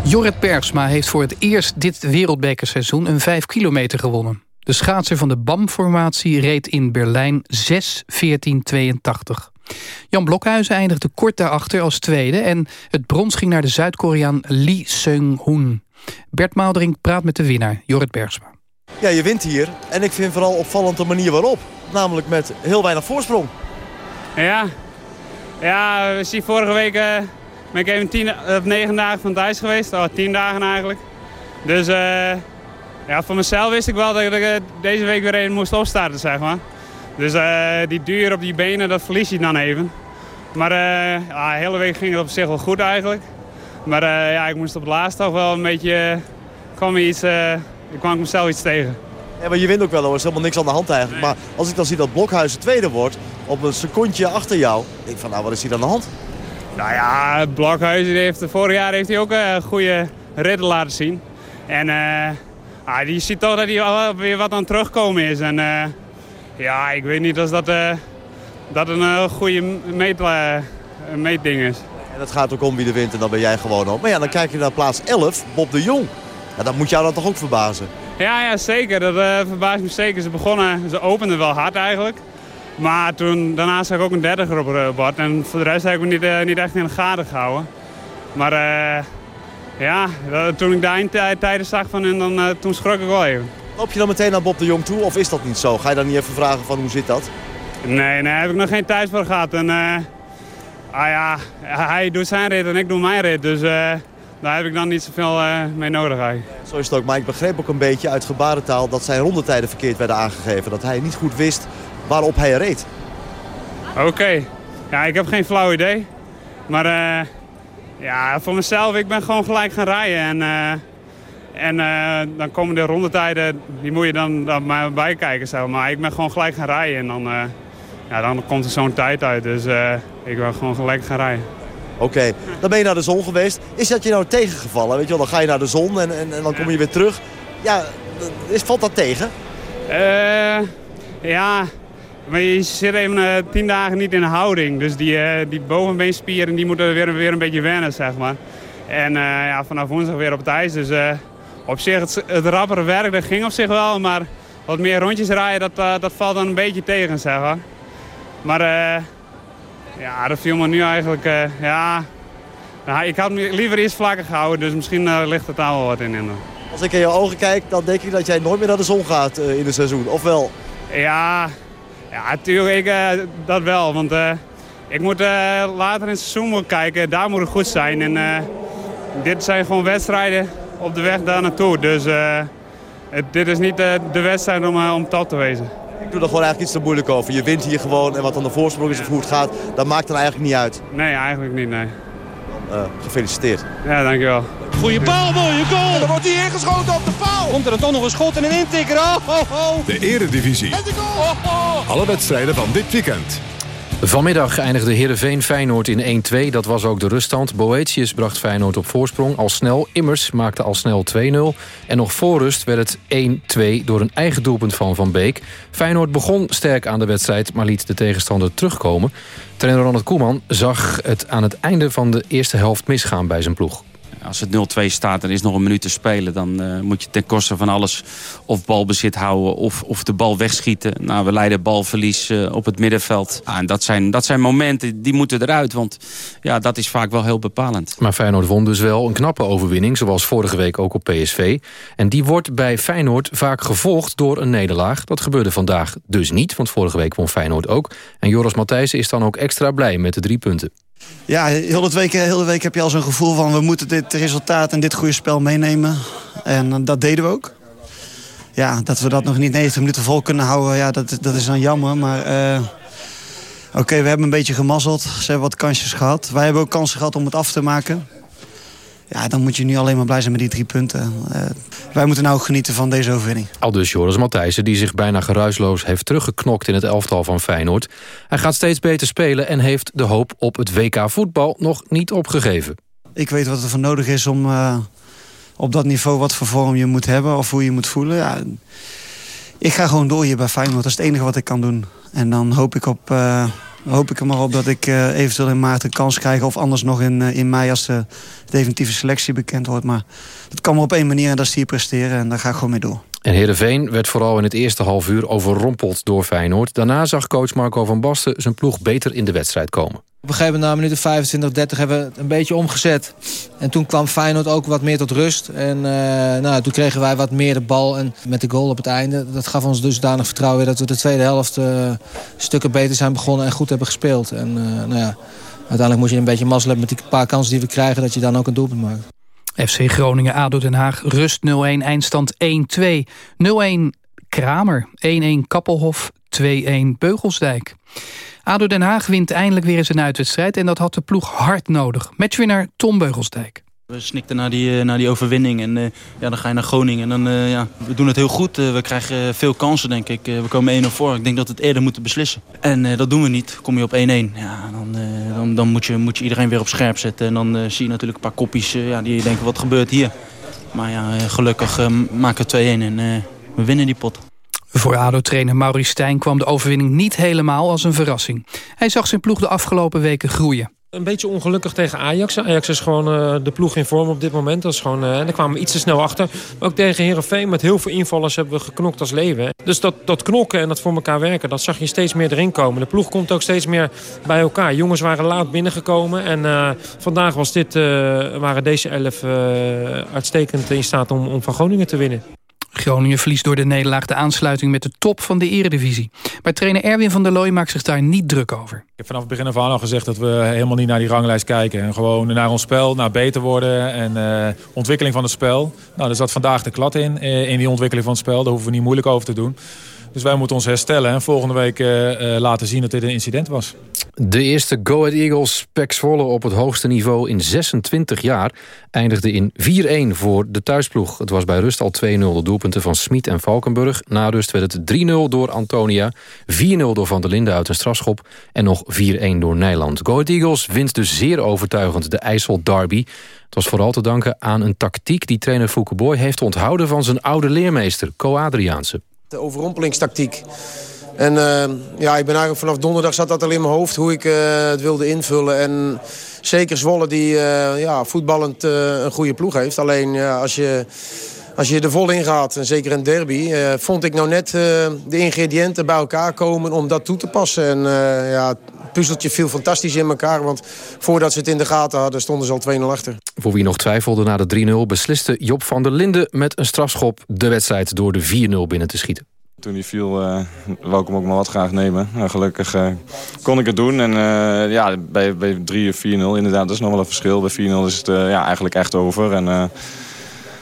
Jorrit Bergsma heeft voor het eerst dit wereldbekerseizoen een 5 kilometer gewonnen. De schaatser van de BAM-formatie reed in Berlijn 6.14.82. Jan Blokhuizen eindigde kort daarachter als tweede... en het brons ging naar de Zuid-Koreaan Lee Seung-hoon. Bert Maaldering praat met de winnaar, Jorrit Bergsma. Ja, je wint hier. En ik vind vooral opvallend de manier waarop. Namelijk met heel weinig voorsprong. Ja, ja we zien vorige week uh, ben ik even tien, uh, negen dagen van thuis geweest. Al tien dagen eigenlijk. Dus uh, ja, voor mezelf wist ik wel dat ik deze week weer even moest opstarten, zeg maar. Dus uh, die duur op die benen, dat verlies je dan even. Maar uh, ja, de hele week ging het op zich wel goed eigenlijk. Maar uh, ja, ik moest op het laatst toch wel een beetje... kwam iets, ik kwam mezelf iets tegen. Ja, maar je wint ook wel, er is helemaal niks aan de hand eigenlijk. Maar als ik dan zie dat Blokhuizen tweede wordt, op een secondje achter jou... denk ik van, nou, wat is hier aan de hand? Nou ja, Blokhuizen heeft, vorig jaar heeft hij ook een goede rit laten zien. En uh, ah, je ziet toch dat hij weer wat aan het terugkomen is. En uh, ja, ik weet niet of dat, uh, dat een goede meet, meetding is. En dat gaat ook om wie de wint en dan ben jij gewoon op. Maar ja, dan kijk je naar plaats 11, Bob de Jong. Ja, dat moet jou dan toch ook verbazen? Ja, ja zeker. Dat uh, verbaast me zeker. Ze begonnen, ze openden wel hard eigenlijk. Maar toen, daarna zag ik ook een derde groep bord. En voor de rest heb ik me niet, uh, niet echt in de gaten gehouden. Maar ja, toen ik daar tijden zag van hen, dan, toen schrok ik wel even. Loop je dan meteen naar Bob de Jong toe of is dat niet zo? Ga je dan niet even vragen van hoe zit dat? Nee, nee, daar heb ik nog geen tijd voor gehad. En, ah ja, hij doet zijn rit en ik doe mijn rit. Dus daar heb ik dan niet zoveel uh, mee nodig eigenlijk. Zo is het ook, maar ik begreep ook een beetje uit gebarentaal dat zijn rondetijden verkeerd werden aangegeven. Dat hij niet goed wist waarop hij reed. Oké, ja, ik heb geen flauw idee. Maar ja, voor mezelf, ik ben gewoon gelijk gaan rijden. En, uh, en dan komen de rondetijden, die moet je dan, dan maar bij kijken. Zeg maar ik ben gewoon gelijk gaan rijden en dan, ja, dan komt er zo'n tijd uit. Dus ik ben gewoon gelijk gaan rijden. Oké, dan ben je naar de zon geweest. Is dat je nou tegengevallen? Weet je wel, dan ga je naar de zon en, en, en dan kom je weer terug. Ja, is, valt dat tegen? Ja, maar je zit even tien dagen niet in houding. Dus die, die bovenbeenspieren die moeten weer, weer een beetje wennen, zeg maar. En ja, vanaf woensdag weer op het ijs. Dus op zich, het, het rappere werk, dat ging op zich wel. Maar wat meer rondjes rijden, dat, dat valt dan een beetje tegen, zeg maar. Maar ja, dat viel me nu eigenlijk... Uh, ja, nou, ik had me liever eerst vlakker gehouden, dus misschien ligt het daar wel wat in. in. Als ik in je ogen kijk, dan denk ik dat jij nooit meer naar de zon gaat in het seizoen, of wel? Ja, ja natuurlijk, ik, dat wel. Want ik moet later in het seizoen kijken, daar moet het goed zijn. En dit zijn gewoon wedstrijden op de weg daar naartoe. Dus het, dit is niet de wedstrijd om, om top te wezen. Ik doe er gewoon eigenlijk iets te moeilijk over. Je wint hier gewoon en wat dan de voorsprong is of hoe het gaat, dat maakt dan eigenlijk niet uit. Nee, eigenlijk niet, nee. Uh, gefeliciteerd. Ja, dankjewel. Goeie paal, mooie goal. En dan wordt hij ingeschoten op de paal. Komt er dan toch nog een schot en een intikker. Oh, oh, oh. De eredivisie. En de goal. Oh, oh. Alle wedstrijden van dit weekend. Vanmiddag eindigde Heerenveen Feyenoord in 1-2. Dat was ook de ruststand. Boetius bracht Feyenoord op voorsprong al snel. Immers maakte al snel 2-0. En nog voor rust werd het 1-2 door een eigen doelpunt van Van Beek. Feyenoord begon sterk aan de wedstrijd, maar liet de tegenstander terugkomen. Trainer Ronald Koeman zag het aan het einde van de eerste helft misgaan bij zijn ploeg. Als het 0-2 staat en is nog een minuut te spelen... dan uh, moet je ten koste van alles of balbezit houden of, of de bal wegschieten. Nou, we leiden balverlies uh, op het middenveld. Ah, en dat zijn, dat zijn momenten, die moeten eruit. Want ja, dat is vaak wel heel bepalend. Maar Feyenoord won dus wel een knappe overwinning... zoals vorige week ook op PSV. En die wordt bij Feyenoord vaak gevolgd door een nederlaag. Dat gebeurde vandaag dus niet, want vorige week won Feyenoord ook. En Joris Matthijssen is dan ook extra blij met de drie punten. Ja, heel de, week, week heb je al zo'n gevoel van... we moeten dit resultaat en dit goede spel meenemen. En eh, dat deden we ook. Ja, dat we dat nog niet 90 minuten vol kunnen houden, ja, dat, dat is dan jammer. Maar uh, oké, we hebben een beetje gemazzeld. Ze hebben wat kansjes gehad. Wij hebben ook kansen gehad om het af te maken. Ja, dan moet je nu alleen maar blij zijn met die drie punten. Uh, wij moeten nou genieten van deze overwinning. Al dus Joris Matthijssen, die zich bijna geruisloos heeft teruggeknokt in het elftal van Feyenoord. Hij gaat steeds beter spelen en heeft de hoop op het WK voetbal nog niet opgegeven. Ik weet wat er voor nodig is om uh, op dat niveau wat voor vorm je moet hebben of hoe je moet voelen. Ja, ik ga gewoon door hier bij Feyenoord. Dat is het enige wat ik kan doen. En dan hoop ik op... Uh, hoop ik er maar op dat ik uh, eventueel in maart een kans krijg... of anders nog in, uh, in mei als de definitieve selectie bekend wordt. Maar dat kan maar op één manier en dat is hier presteren. En daar ga ik gewoon mee door. En Heerenveen werd vooral in het eerste half uur overrompeld door Feyenoord. Daarna zag coach Marco van Basten zijn ploeg beter in de wedstrijd komen. Op een gegeven moment na minuten 25, 30 hebben we het een beetje omgezet. En toen kwam Feyenoord ook wat meer tot rust. En uh, nou, toen kregen wij wat meer de bal. En met de goal op het einde, dat gaf ons dusdanig vertrouwen... dat we de tweede helft uh, stukken beter zijn begonnen en goed hebben gespeeld. En uh, nou ja, uiteindelijk moet je een beetje mazzel hebben met die paar kansen die we krijgen... dat je dan ook een doelpunt maakt. FC Groningen, ADO Den Haag, rust 0-1, eindstand 1-2. 0-1 Kramer, 1-1 Kappelhof, 2-1 Beugelsdijk. ADO Den Haag wint eindelijk weer eens een uitwedstrijd... en dat had de ploeg hard nodig. Matchwinnaar Tom Beugelsdijk. We snikten naar die, eh, naar die overwinning en uh, ja, dan ga je naar Groningen. En dan, uh, ja, we doen het heel goed. we krijgen veel kansen, denk ik. we komen 1-0 voor. Ik denk dat we het eerder moeten beslissen. En dat doen we niet. Kom je op 1-1, ja, dan, dan, dan moet, je, moet je iedereen weer op scherp zetten. En dan zie je natuurlijk een paar kopjes ja, die denken, wat gebeurt hier? Maar ja, gelukkig maken we 2-1 en we winnen die pot. Voor ADO-trainer Maurice Stijn kwam de overwinning niet helemaal als een verrassing. Hij zag zijn ploeg de afgelopen weken groeien. Een beetje ongelukkig tegen Ajax. Ajax is gewoon uh, de ploeg in vorm op dit moment. Dat is gewoon, uh, en daar kwamen we iets te snel achter. Maar ook tegen Herenveen met heel veel invallers hebben we geknokt als leven. Dus dat, dat knokken en dat voor elkaar werken, dat zag je steeds meer erin komen. De ploeg komt ook steeds meer bij elkaar. Jongens waren laat binnengekomen. En uh, vandaag was dit, waren deze elf uitstekend in staat om, om van Groningen te winnen. Groningen verliest door de nederlaag de aansluiting met de top van de eredivisie. Maar trainer Erwin van der Looy maakt zich daar niet druk over. Ik heb vanaf het begin af al gezegd dat we helemaal niet naar die ranglijst kijken. En gewoon naar ons spel, naar beter worden en uh, ontwikkeling van het spel. Nou, daar zat vandaag de klad in, eh, in die ontwikkeling van het spel. Daar hoeven we niet moeilijk over te doen. Dus wij moeten ons herstellen en volgende week uh, laten zien dat dit een incident was. De eerste Go Ahead Eagles Pek Zwolle op het hoogste niveau in 26 jaar... eindigde in 4-1 voor de thuisploeg. Het was bij rust al 2-0 de doelpunten van Smit en Valkenburg. Na rust werd het 3-0 door Antonia, 4-0 door Van der Linden uit een strafschop... en nog 4-1 door Nijland. Go Ahead Eagles wint dus zeer overtuigend de IJssel Derby... Het was vooral te danken aan een tactiek die trainer Boy heeft onthouden van zijn oude leermeester, Co Adriaanse. De overrompelingstactiek. En uh, ja, ik ben eigenlijk vanaf donderdag zat dat al in mijn hoofd hoe ik uh, het wilde invullen. En zeker Zwolle die uh, ja, voetballend een goede ploeg heeft. Alleen als, je, als je er vol in gaat, en zeker een derby... vond ik nou net de ingrediënten bij elkaar komen om dat toe te passen. En ja, puzzeltje viel fantastisch in elkaar. Want voordat ze het in de gaten hadden, stonden ze al 2-0 achter. Voor wie nog twijfelde na de 3-0 besliste Job van der Linden met een strafschop... de wedstrijd door de 4-0 binnen te schieten. Toen hij viel, uh, wou ik hem ook maar wat graag nemen. Nou, gelukkig uh, kon ik het doen. En uh, ja, bij, bij 3 of 4-0 inderdaad, dat is nog wel een verschil. Bij 4-0 is het ja, eigenlijk echt over. En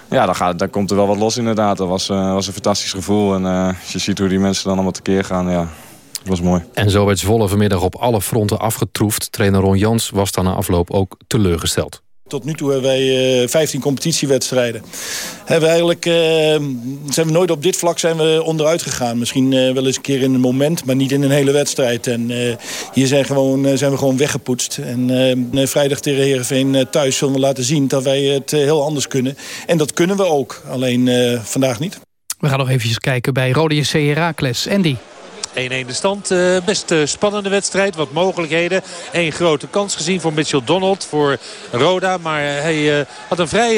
ja, dan, gaat, dan komt er wel wat los inderdaad. Dat was, was een fantastisch gevoel. En als je ziet hoe die mensen dan allemaal tekeer gaan, ja, was mooi. En zo werd Zwolle vanmiddag op alle fronten afgetroefd. Trainer Ron Jans was dan na afloop ook teleurgesteld. Tot nu toe hebben wij uh, 15 competitiewedstrijden. Hebben eigenlijk, uh, zijn we nooit op dit vlak zijn we onderuit gegaan. Misschien uh, wel eens een keer in een moment, maar niet in een hele wedstrijd. En uh, hier zijn, gewoon, zijn we gewoon weggepoetst. En vrijdag tegen Heerenveen thuis zullen we laten zien dat wij het heel anders kunnen. En dat kunnen we ook, alleen vandaag niet. We gaan nog even kijken bij Rode JC Heracles. Andy. 1-1 de stand. Uh, best uh, spannende wedstrijd. Wat mogelijkheden. Eén grote kans gezien voor Mitchell Donald. Voor Roda. Maar hij uh, had een vrij...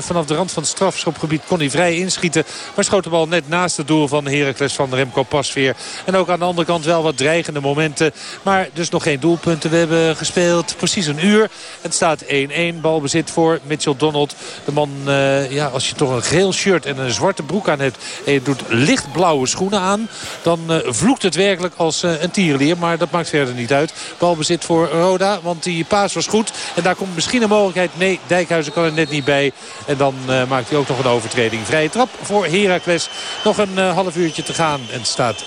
vanaf de rand van het strafschopgebied kon hij vrij inschieten. Maar schoot de bal net naast het doel van Heracles van Remco Pasveer. En ook aan de andere kant wel wat dreigende momenten. Maar dus nog geen doelpunten. We hebben gespeeld precies een uur. Het staat 1-1. Balbezit voor Mitchell Donald. De man, ja, als je toch een geel shirt en een zwarte broek aan hebt... en je doet lichtblauwe schoenen aan... dan vloekt het werkelijk als eh, een tierlier. Maar dat maakt verder niet uit. Balbezit voor Roda, want die paas was goed. En daar komt misschien een mogelijkheid. Nee, Dijkhuizen kan er net niet bij. En dan uh, maakt hij ook nog een overtreding. Vrije trap voor Heracles. Nog een uh, half uurtje te gaan. En staat 1-1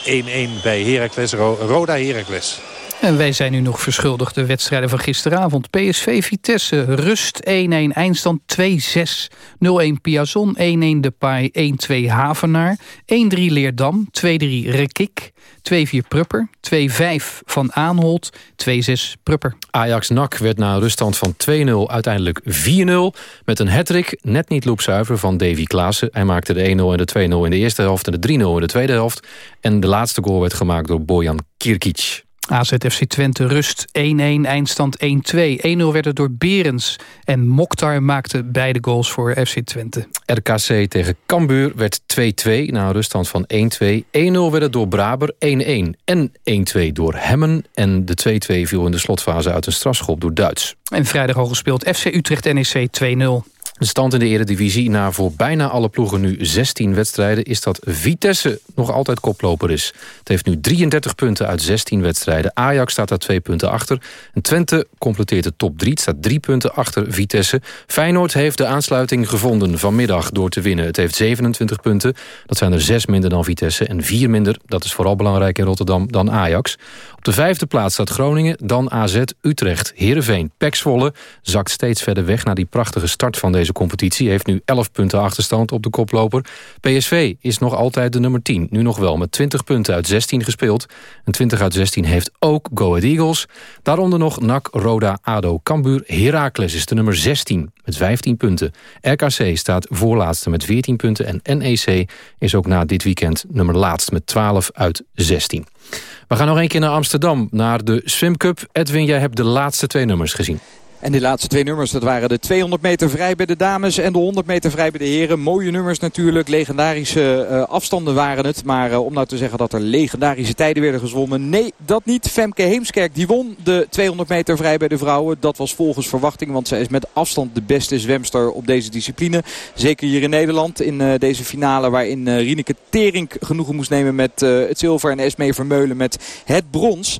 bij Heracles. Roda Heracles. En wij zijn nu nog verschuldigd de wedstrijden van gisteravond. PSV Vitesse, rust 1-1, eindstand 2-6. 0-1 Piazon, 1-1 Depay, 1-2 Havenaar. 1-3 Leerdam, 2-3 Rekik, 2-4 Prupper. 2-5 Van Aanholt, 2-6 Prupper. Ajax-NAC werd na een ruststand van 2-0 uiteindelijk 4-0. Met een hattrick, net niet loopzuiver, van Davy Klaassen. Hij maakte de 1-0 en de 2-0 in de eerste helft en de 3-0 in de tweede helft. En de laatste goal werd gemaakt door Bojan Kirkic. AZFC Twente rust 1-1, eindstand 1-2. 1-0 werd het door Berens. En Mokhtar maakte beide goals voor FC Twente. RKC tegen Cambuur werd 2-2 na een ruststand van 1-2. 1-0 werd het door Braber, 1-1 en 1-2 door Hemmen. En de 2-2 viel in de slotfase uit een strafschop door Duits. En vrijdag al gespeeld FC Utrecht NEC 2-0. De stand in de eredivisie na voor bijna alle ploegen nu 16 wedstrijden... is dat Vitesse nog altijd koploper is. Het heeft nu 33 punten uit 16 wedstrijden. Ajax staat daar twee punten achter. En Twente completeert de top 3. Het staat drie punten achter Vitesse. Feyenoord heeft de aansluiting gevonden vanmiddag door te winnen. Het heeft 27 punten. Dat zijn er zes minder dan Vitesse. En vier minder, dat is vooral belangrijk in Rotterdam, dan Ajax. Op de vijfde plaats staat Groningen, dan AZ, Utrecht, Heerenveen, Pek zakt steeds verder weg naar die prachtige start van deze deze competitie. Heeft nu 11 punten achterstand op de koploper. PSV is nog altijd de nummer 10. Nu nog wel met 20 punten uit 16 gespeeld. En 20 uit 16 heeft ook Go Ahead Eagles. Daaronder nog NAC, Roda, ADO, Cambuur. Heracles is de nummer 16 met 15 punten. RKC staat voorlaatste met 14 punten. En NEC is ook na dit weekend nummer laatst met 12 uit 16. We gaan nog een keer naar Amsterdam, naar de Swim Cup. Edwin, jij hebt de laatste twee nummers gezien. En de laatste twee nummers, dat waren de 200 meter vrij bij de dames en de 100 meter vrij bij de heren. Mooie nummers natuurlijk, legendarische uh, afstanden waren het. Maar uh, om nou te zeggen dat er legendarische tijden werden gezwommen, nee, dat niet. Femke Heemskerk die won de 200 meter vrij bij de vrouwen. Dat was volgens verwachting, want zij is met afstand de beste zwemster op deze discipline. Zeker hier in Nederland in uh, deze finale waarin Rieneke Tering genoegen moest nemen met het zilver. En Esmee Vermeulen met het brons.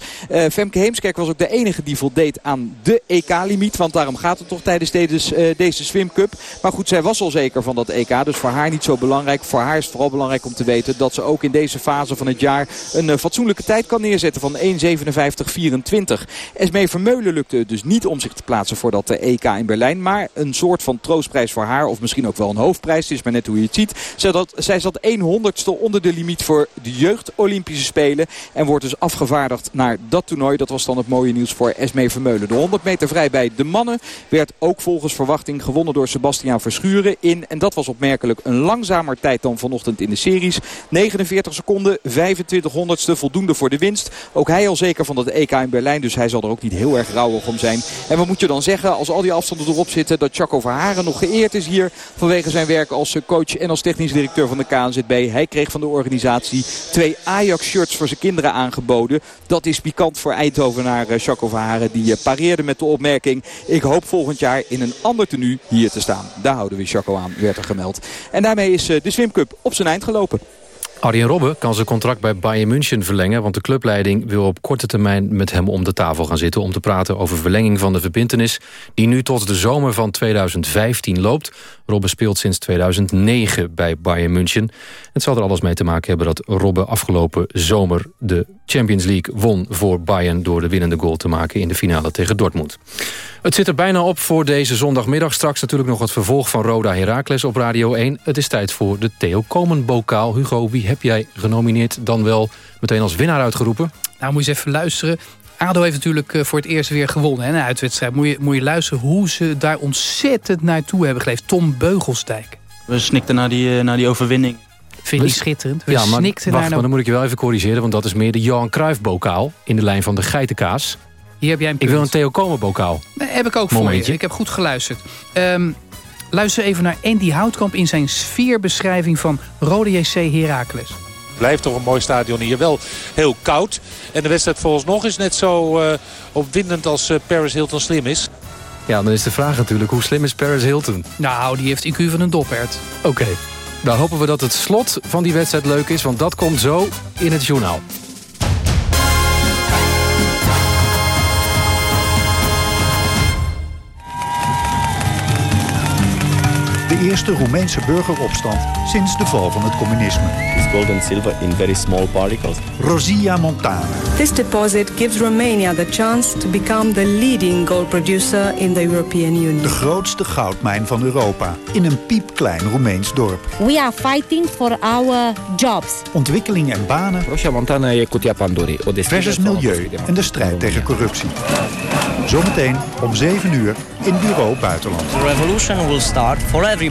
Femke Heemskerk was ook de enige die voldeed aan de EK-limiet. Want daarom gaat het toch tijdens deze, uh, deze Swim Cup. Maar goed, zij was al zeker van dat EK. Dus voor haar niet zo belangrijk. Voor haar is het vooral belangrijk om te weten dat ze ook in deze fase van het jaar... een uh, fatsoenlijke tijd kan neerzetten van 1.57.24. Esmee Vermeulen lukte het dus niet om zich te plaatsen voor dat EK in Berlijn. Maar een soort van troostprijs voor haar. Of misschien ook wel een hoofdprijs. Het is maar net hoe je het ziet. Zij, dat, zij zat 1 honderdste onder de limiet voor de jeugd Olympische Spelen. En wordt dus afgevaardigd naar dat toernooi. Dat was dan het mooie nieuws voor Esmee Vermeulen. De 100 meter vrij bij de mannen werd ook volgens verwachting gewonnen door Sebastiaan Verschuren in. En dat was opmerkelijk een langzamer tijd dan vanochtend in de series. 49 seconden, 25 honderdste, voldoende voor de winst. Ook hij al zeker van dat EK in Berlijn, dus hij zal er ook niet heel erg rouwig om zijn. En wat moet je dan zeggen, als al die afstanden erop zitten, dat Chaco Verharen nog geëerd is hier vanwege zijn werk als coach en als technisch directeur van de KNZB. Hij kreeg van de organisatie twee Ajax-shirts voor zijn kinderen aangeboden. Dat is pikant voor Eindhovenaar Chaco Verharen. Die pareerde met de opmerking... Ik hoop volgend jaar in een ander tenue hier te staan. Daar houden we Chaco aan, werd er gemeld. En daarmee is de Swim Cup op zijn eind gelopen. Arjen Robben kan zijn contract bij Bayern München verlengen... want de clubleiding wil op korte termijn met hem om de tafel gaan zitten... om te praten over verlenging van de verbintenis... die nu tot de zomer van 2015 loopt. Robben speelt sinds 2009 bij Bayern München. Het zal er alles mee te maken hebben dat Robben afgelopen zomer... de Champions League won voor Bayern... door de winnende goal te maken in de finale tegen Dortmund. Het zit er bijna op voor deze zondagmiddag. Straks natuurlijk nog het vervolg van Roda Heracles op Radio 1. Het is tijd voor de Theo Komen-bokaal. Hugo, wie heb jij genomineerd dan wel meteen als winnaar uitgeroepen? Nou, moet je eens even luisteren. ADO heeft natuurlijk voor het eerst weer gewonnen, hè, een uitwedstrijd. Moet je, moet je luisteren hoe ze daar ontzettend naartoe hebben geleefd. Tom Beugelsdijk. We snikten naar die, naar die overwinning. Vind je die schitterend? We ja, maar, snikten wacht, naar maar dan moet ik je wel even corrigeren... want dat is meer de Johan Cruijff-bokaal in de lijn van de geitenkaas. Hier heb jij een Ik wil een Theo Komen-bokaal. Nee, heb ik ook voor je. Ik heb goed geluisterd. Um, luister even naar Andy Houtkamp in zijn sfeerbeschrijving van Rode JC Heracles. Blijft toch een mooi stadion hier. Wel heel koud. En de wedstrijd volgens nog is net zo uh, opwindend als uh, Paris Hilton slim is. Ja, dan is de vraag natuurlijk, hoe slim is Paris Hilton? Nou, die heeft IQ van een dophert. Oké. Okay. Dan hopen we dat het slot van die wedstrijd leuk is, want dat komt zo in het journaal. De eerste Roemeense burgeropstand sinds de val van het communisme. It's gold and silver in very small particles. Rosia Montana. This deposit gives Romania the chance to become the leading gold producer in the European Union. De grootste goudmijn van Europa in een piepklein Roemeens dorp. We are fighting for our jobs. Ontwikkeling en banen. Rosia Montana e cutia Pandorei. Versus milieu en de strijd tegen corruptie. Zometeen om 7 uur in Bureau Buitenland. The revolution will start for everybody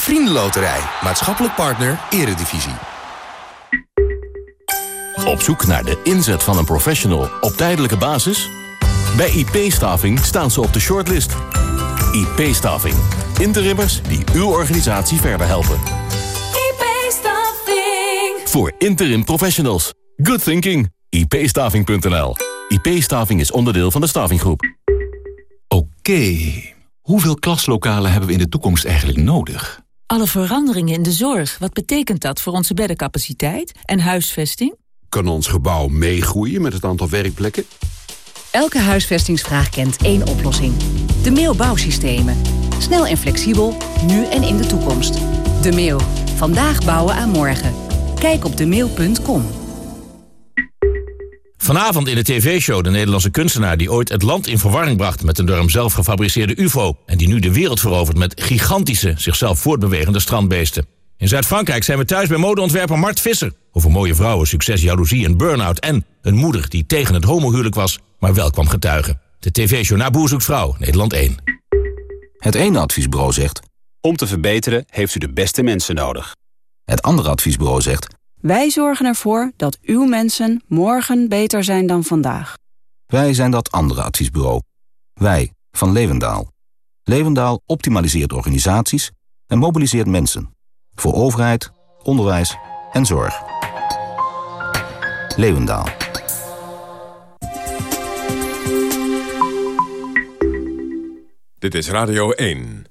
Vriendenloterij, maatschappelijk partner, eredivisie. Op zoek naar de inzet van een professional op tijdelijke basis? Bij IP-staving staan ze op de shortlist. IP-staving. Interimmers die uw organisatie verder helpen. IP-staving. Voor interim professionals. Good thinking. ipstaving.nl IP-staving is onderdeel van de stavinggroep. Oké. Okay. Hoeveel klaslokalen hebben we in de toekomst eigenlijk nodig? Alle veranderingen in de zorg, wat betekent dat voor onze beddencapaciteit en huisvesting? Kan ons gebouw meegroeien met het aantal werkplekken? Elke huisvestingsvraag kent één oplossing. De Mail Bouwsystemen. Snel en flexibel, nu en in de toekomst. De Mail. Vandaag bouwen aan morgen. Kijk op demail.com. Vanavond in de tv-show de Nederlandse kunstenaar... die ooit het land in verwarring bracht met een door hem zelf gefabriceerde ufo... en die nu de wereld verovert met gigantische, zichzelf voortbewegende strandbeesten. In Zuid-Frankrijk zijn we thuis bij modeontwerper Mart Visser... over mooie vrouwen, succes, jaloezie en burn-out... en een moeder die tegen het homohuwelijk was, maar wel kwam getuigen. De tv-show Naboer zoekt vrouw, Nederland 1. Het ene adviesbureau zegt... Om te verbeteren heeft u de beste mensen nodig. Het andere adviesbureau zegt... Wij zorgen ervoor dat uw mensen morgen beter zijn dan vandaag. Wij zijn dat andere adviesbureau. Wij, van Levendaal. Levendaal optimaliseert organisaties en mobiliseert mensen. Voor overheid, onderwijs en zorg. Levendaal. Dit is Radio 1.